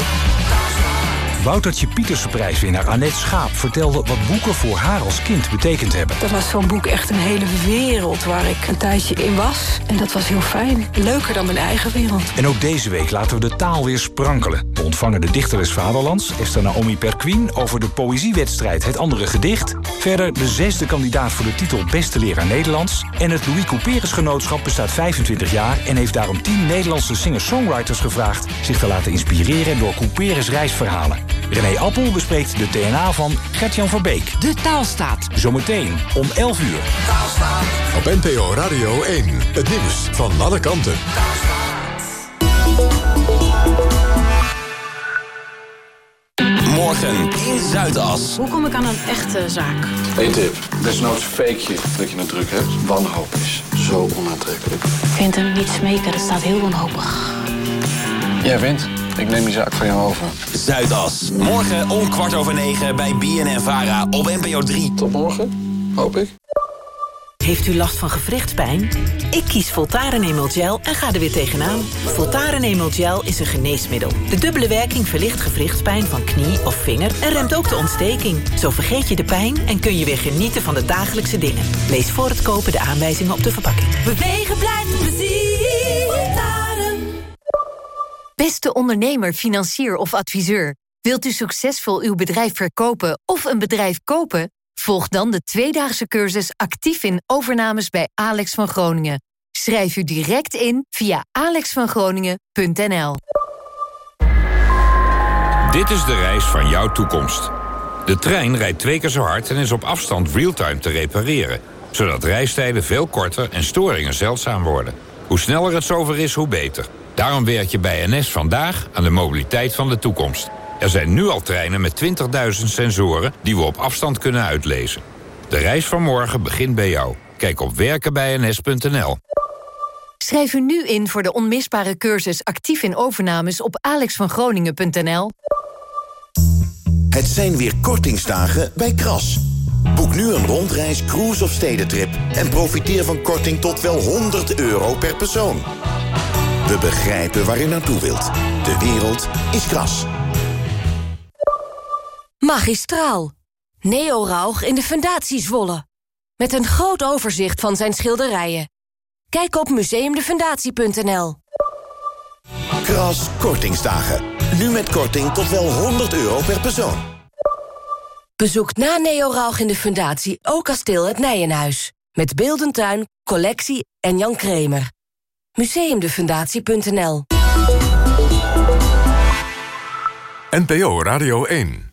O: Woutertje Pietersprijswinnaar Annette Schaap vertelde wat boeken voor haar als kind betekend hebben.
P: Dat was zo'n boek echt een hele wereld waar ik een tijdje in was. En dat was heel fijn. Leuker dan mijn eigen wereld.
O: En ook deze week laten we de taal weer sprankelen. We ontvangen de dichter des Vaderlands, Esther Naomi Perquin... over de poëziewedstrijd Het Andere Gedicht. Verder de zesde kandidaat voor de titel Beste Leraar Nederlands. En het Louis Couperus Genootschap bestaat 25 jaar... en heeft daarom 10 Nederlandse singer-songwriters gevraagd... zich te laten inspireren door Couperus reisverhalen. René Appel bespreekt de DNA van Gert-Jan Verbeek.
Q: De taalstaat.
O: Zometeen om 11 uur.
F: Op NPO Radio 1. Het nieuws van alle kanten.
R: Morgen in Zuidas.
Q: Hoe kom ik aan een echte zaak?
S: Eén tip. Desnoods fake je dat je het druk hebt. Wanhoop is zo onaantrekkelijk.
Q: Ik vind hem niet smeken, dat staat heel wanhopig.
S: Jij wint. Ik neem die zaak van jou over.
R: Zuidas. Morgen om kwart over negen bij BNN Vara op NPO 3.
S: Tot morgen, hoop ik.
T: Heeft u last van gewrichtspijn? Ik kies Voltaren Emel Gel en ga er weer tegenaan. Voltaren Emel Gel is een geneesmiddel. De dubbele werking verlicht gewrichtspijn van knie of vinger... en remt ook de ontsteking. Zo vergeet je de pijn en kun je weer genieten van de dagelijkse dingen. Lees voor het kopen de aanwijzingen op de verpakking.
Q: Bewegen blijft plezier.
E: Beste ondernemer, financier of adviseur. Wilt u succesvol uw bedrijf verkopen of een bedrijf kopen? Volg dan de tweedaagse cursus actief in overnames bij Alex van Groningen. Schrijf u direct in via alexvangroningen.nl.
U: Dit is de reis van jouw toekomst. De trein rijdt twee keer zo hard en is op afstand realtime te repareren. Zodat reistijden veel korter en storingen zeldzaam worden. Hoe sneller het zover is, hoe beter. Daarom werk je bij NS vandaag aan de mobiliteit van de toekomst. Er zijn nu al treinen met 20.000 sensoren die we op afstand kunnen uitlezen. De reis van morgen begint bij jou. Kijk op werkenbijns.nl.
E: Schrijf u nu in voor de onmisbare cursus actief in overnames op alexvangroningen.nl.
R: Het zijn weer kortingsdagen bij Kras. Boek nu een rondreis, cruise of stedentrip... en profiteer van korting tot wel 100 euro per persoon. We begrijpen waar u naartoe wilt. De wereld is Kras.
E: Magistraal. Neo Rauch in de Fundatie Zwolle. Met een groot overzicht van zijn schilderijen. Kijk op museumdefundatie.nl.
R: Kras Kortingsdagen. Nu met korting tot wel 100 euro per persoon.
E: Bezoek na Neo Rauch in de Fundatie ook kasteel het Nijenhuis. Met Beeldentuin, collectie en Jan Kremer. Museumdefundatie.nl
K: NPO Radio 1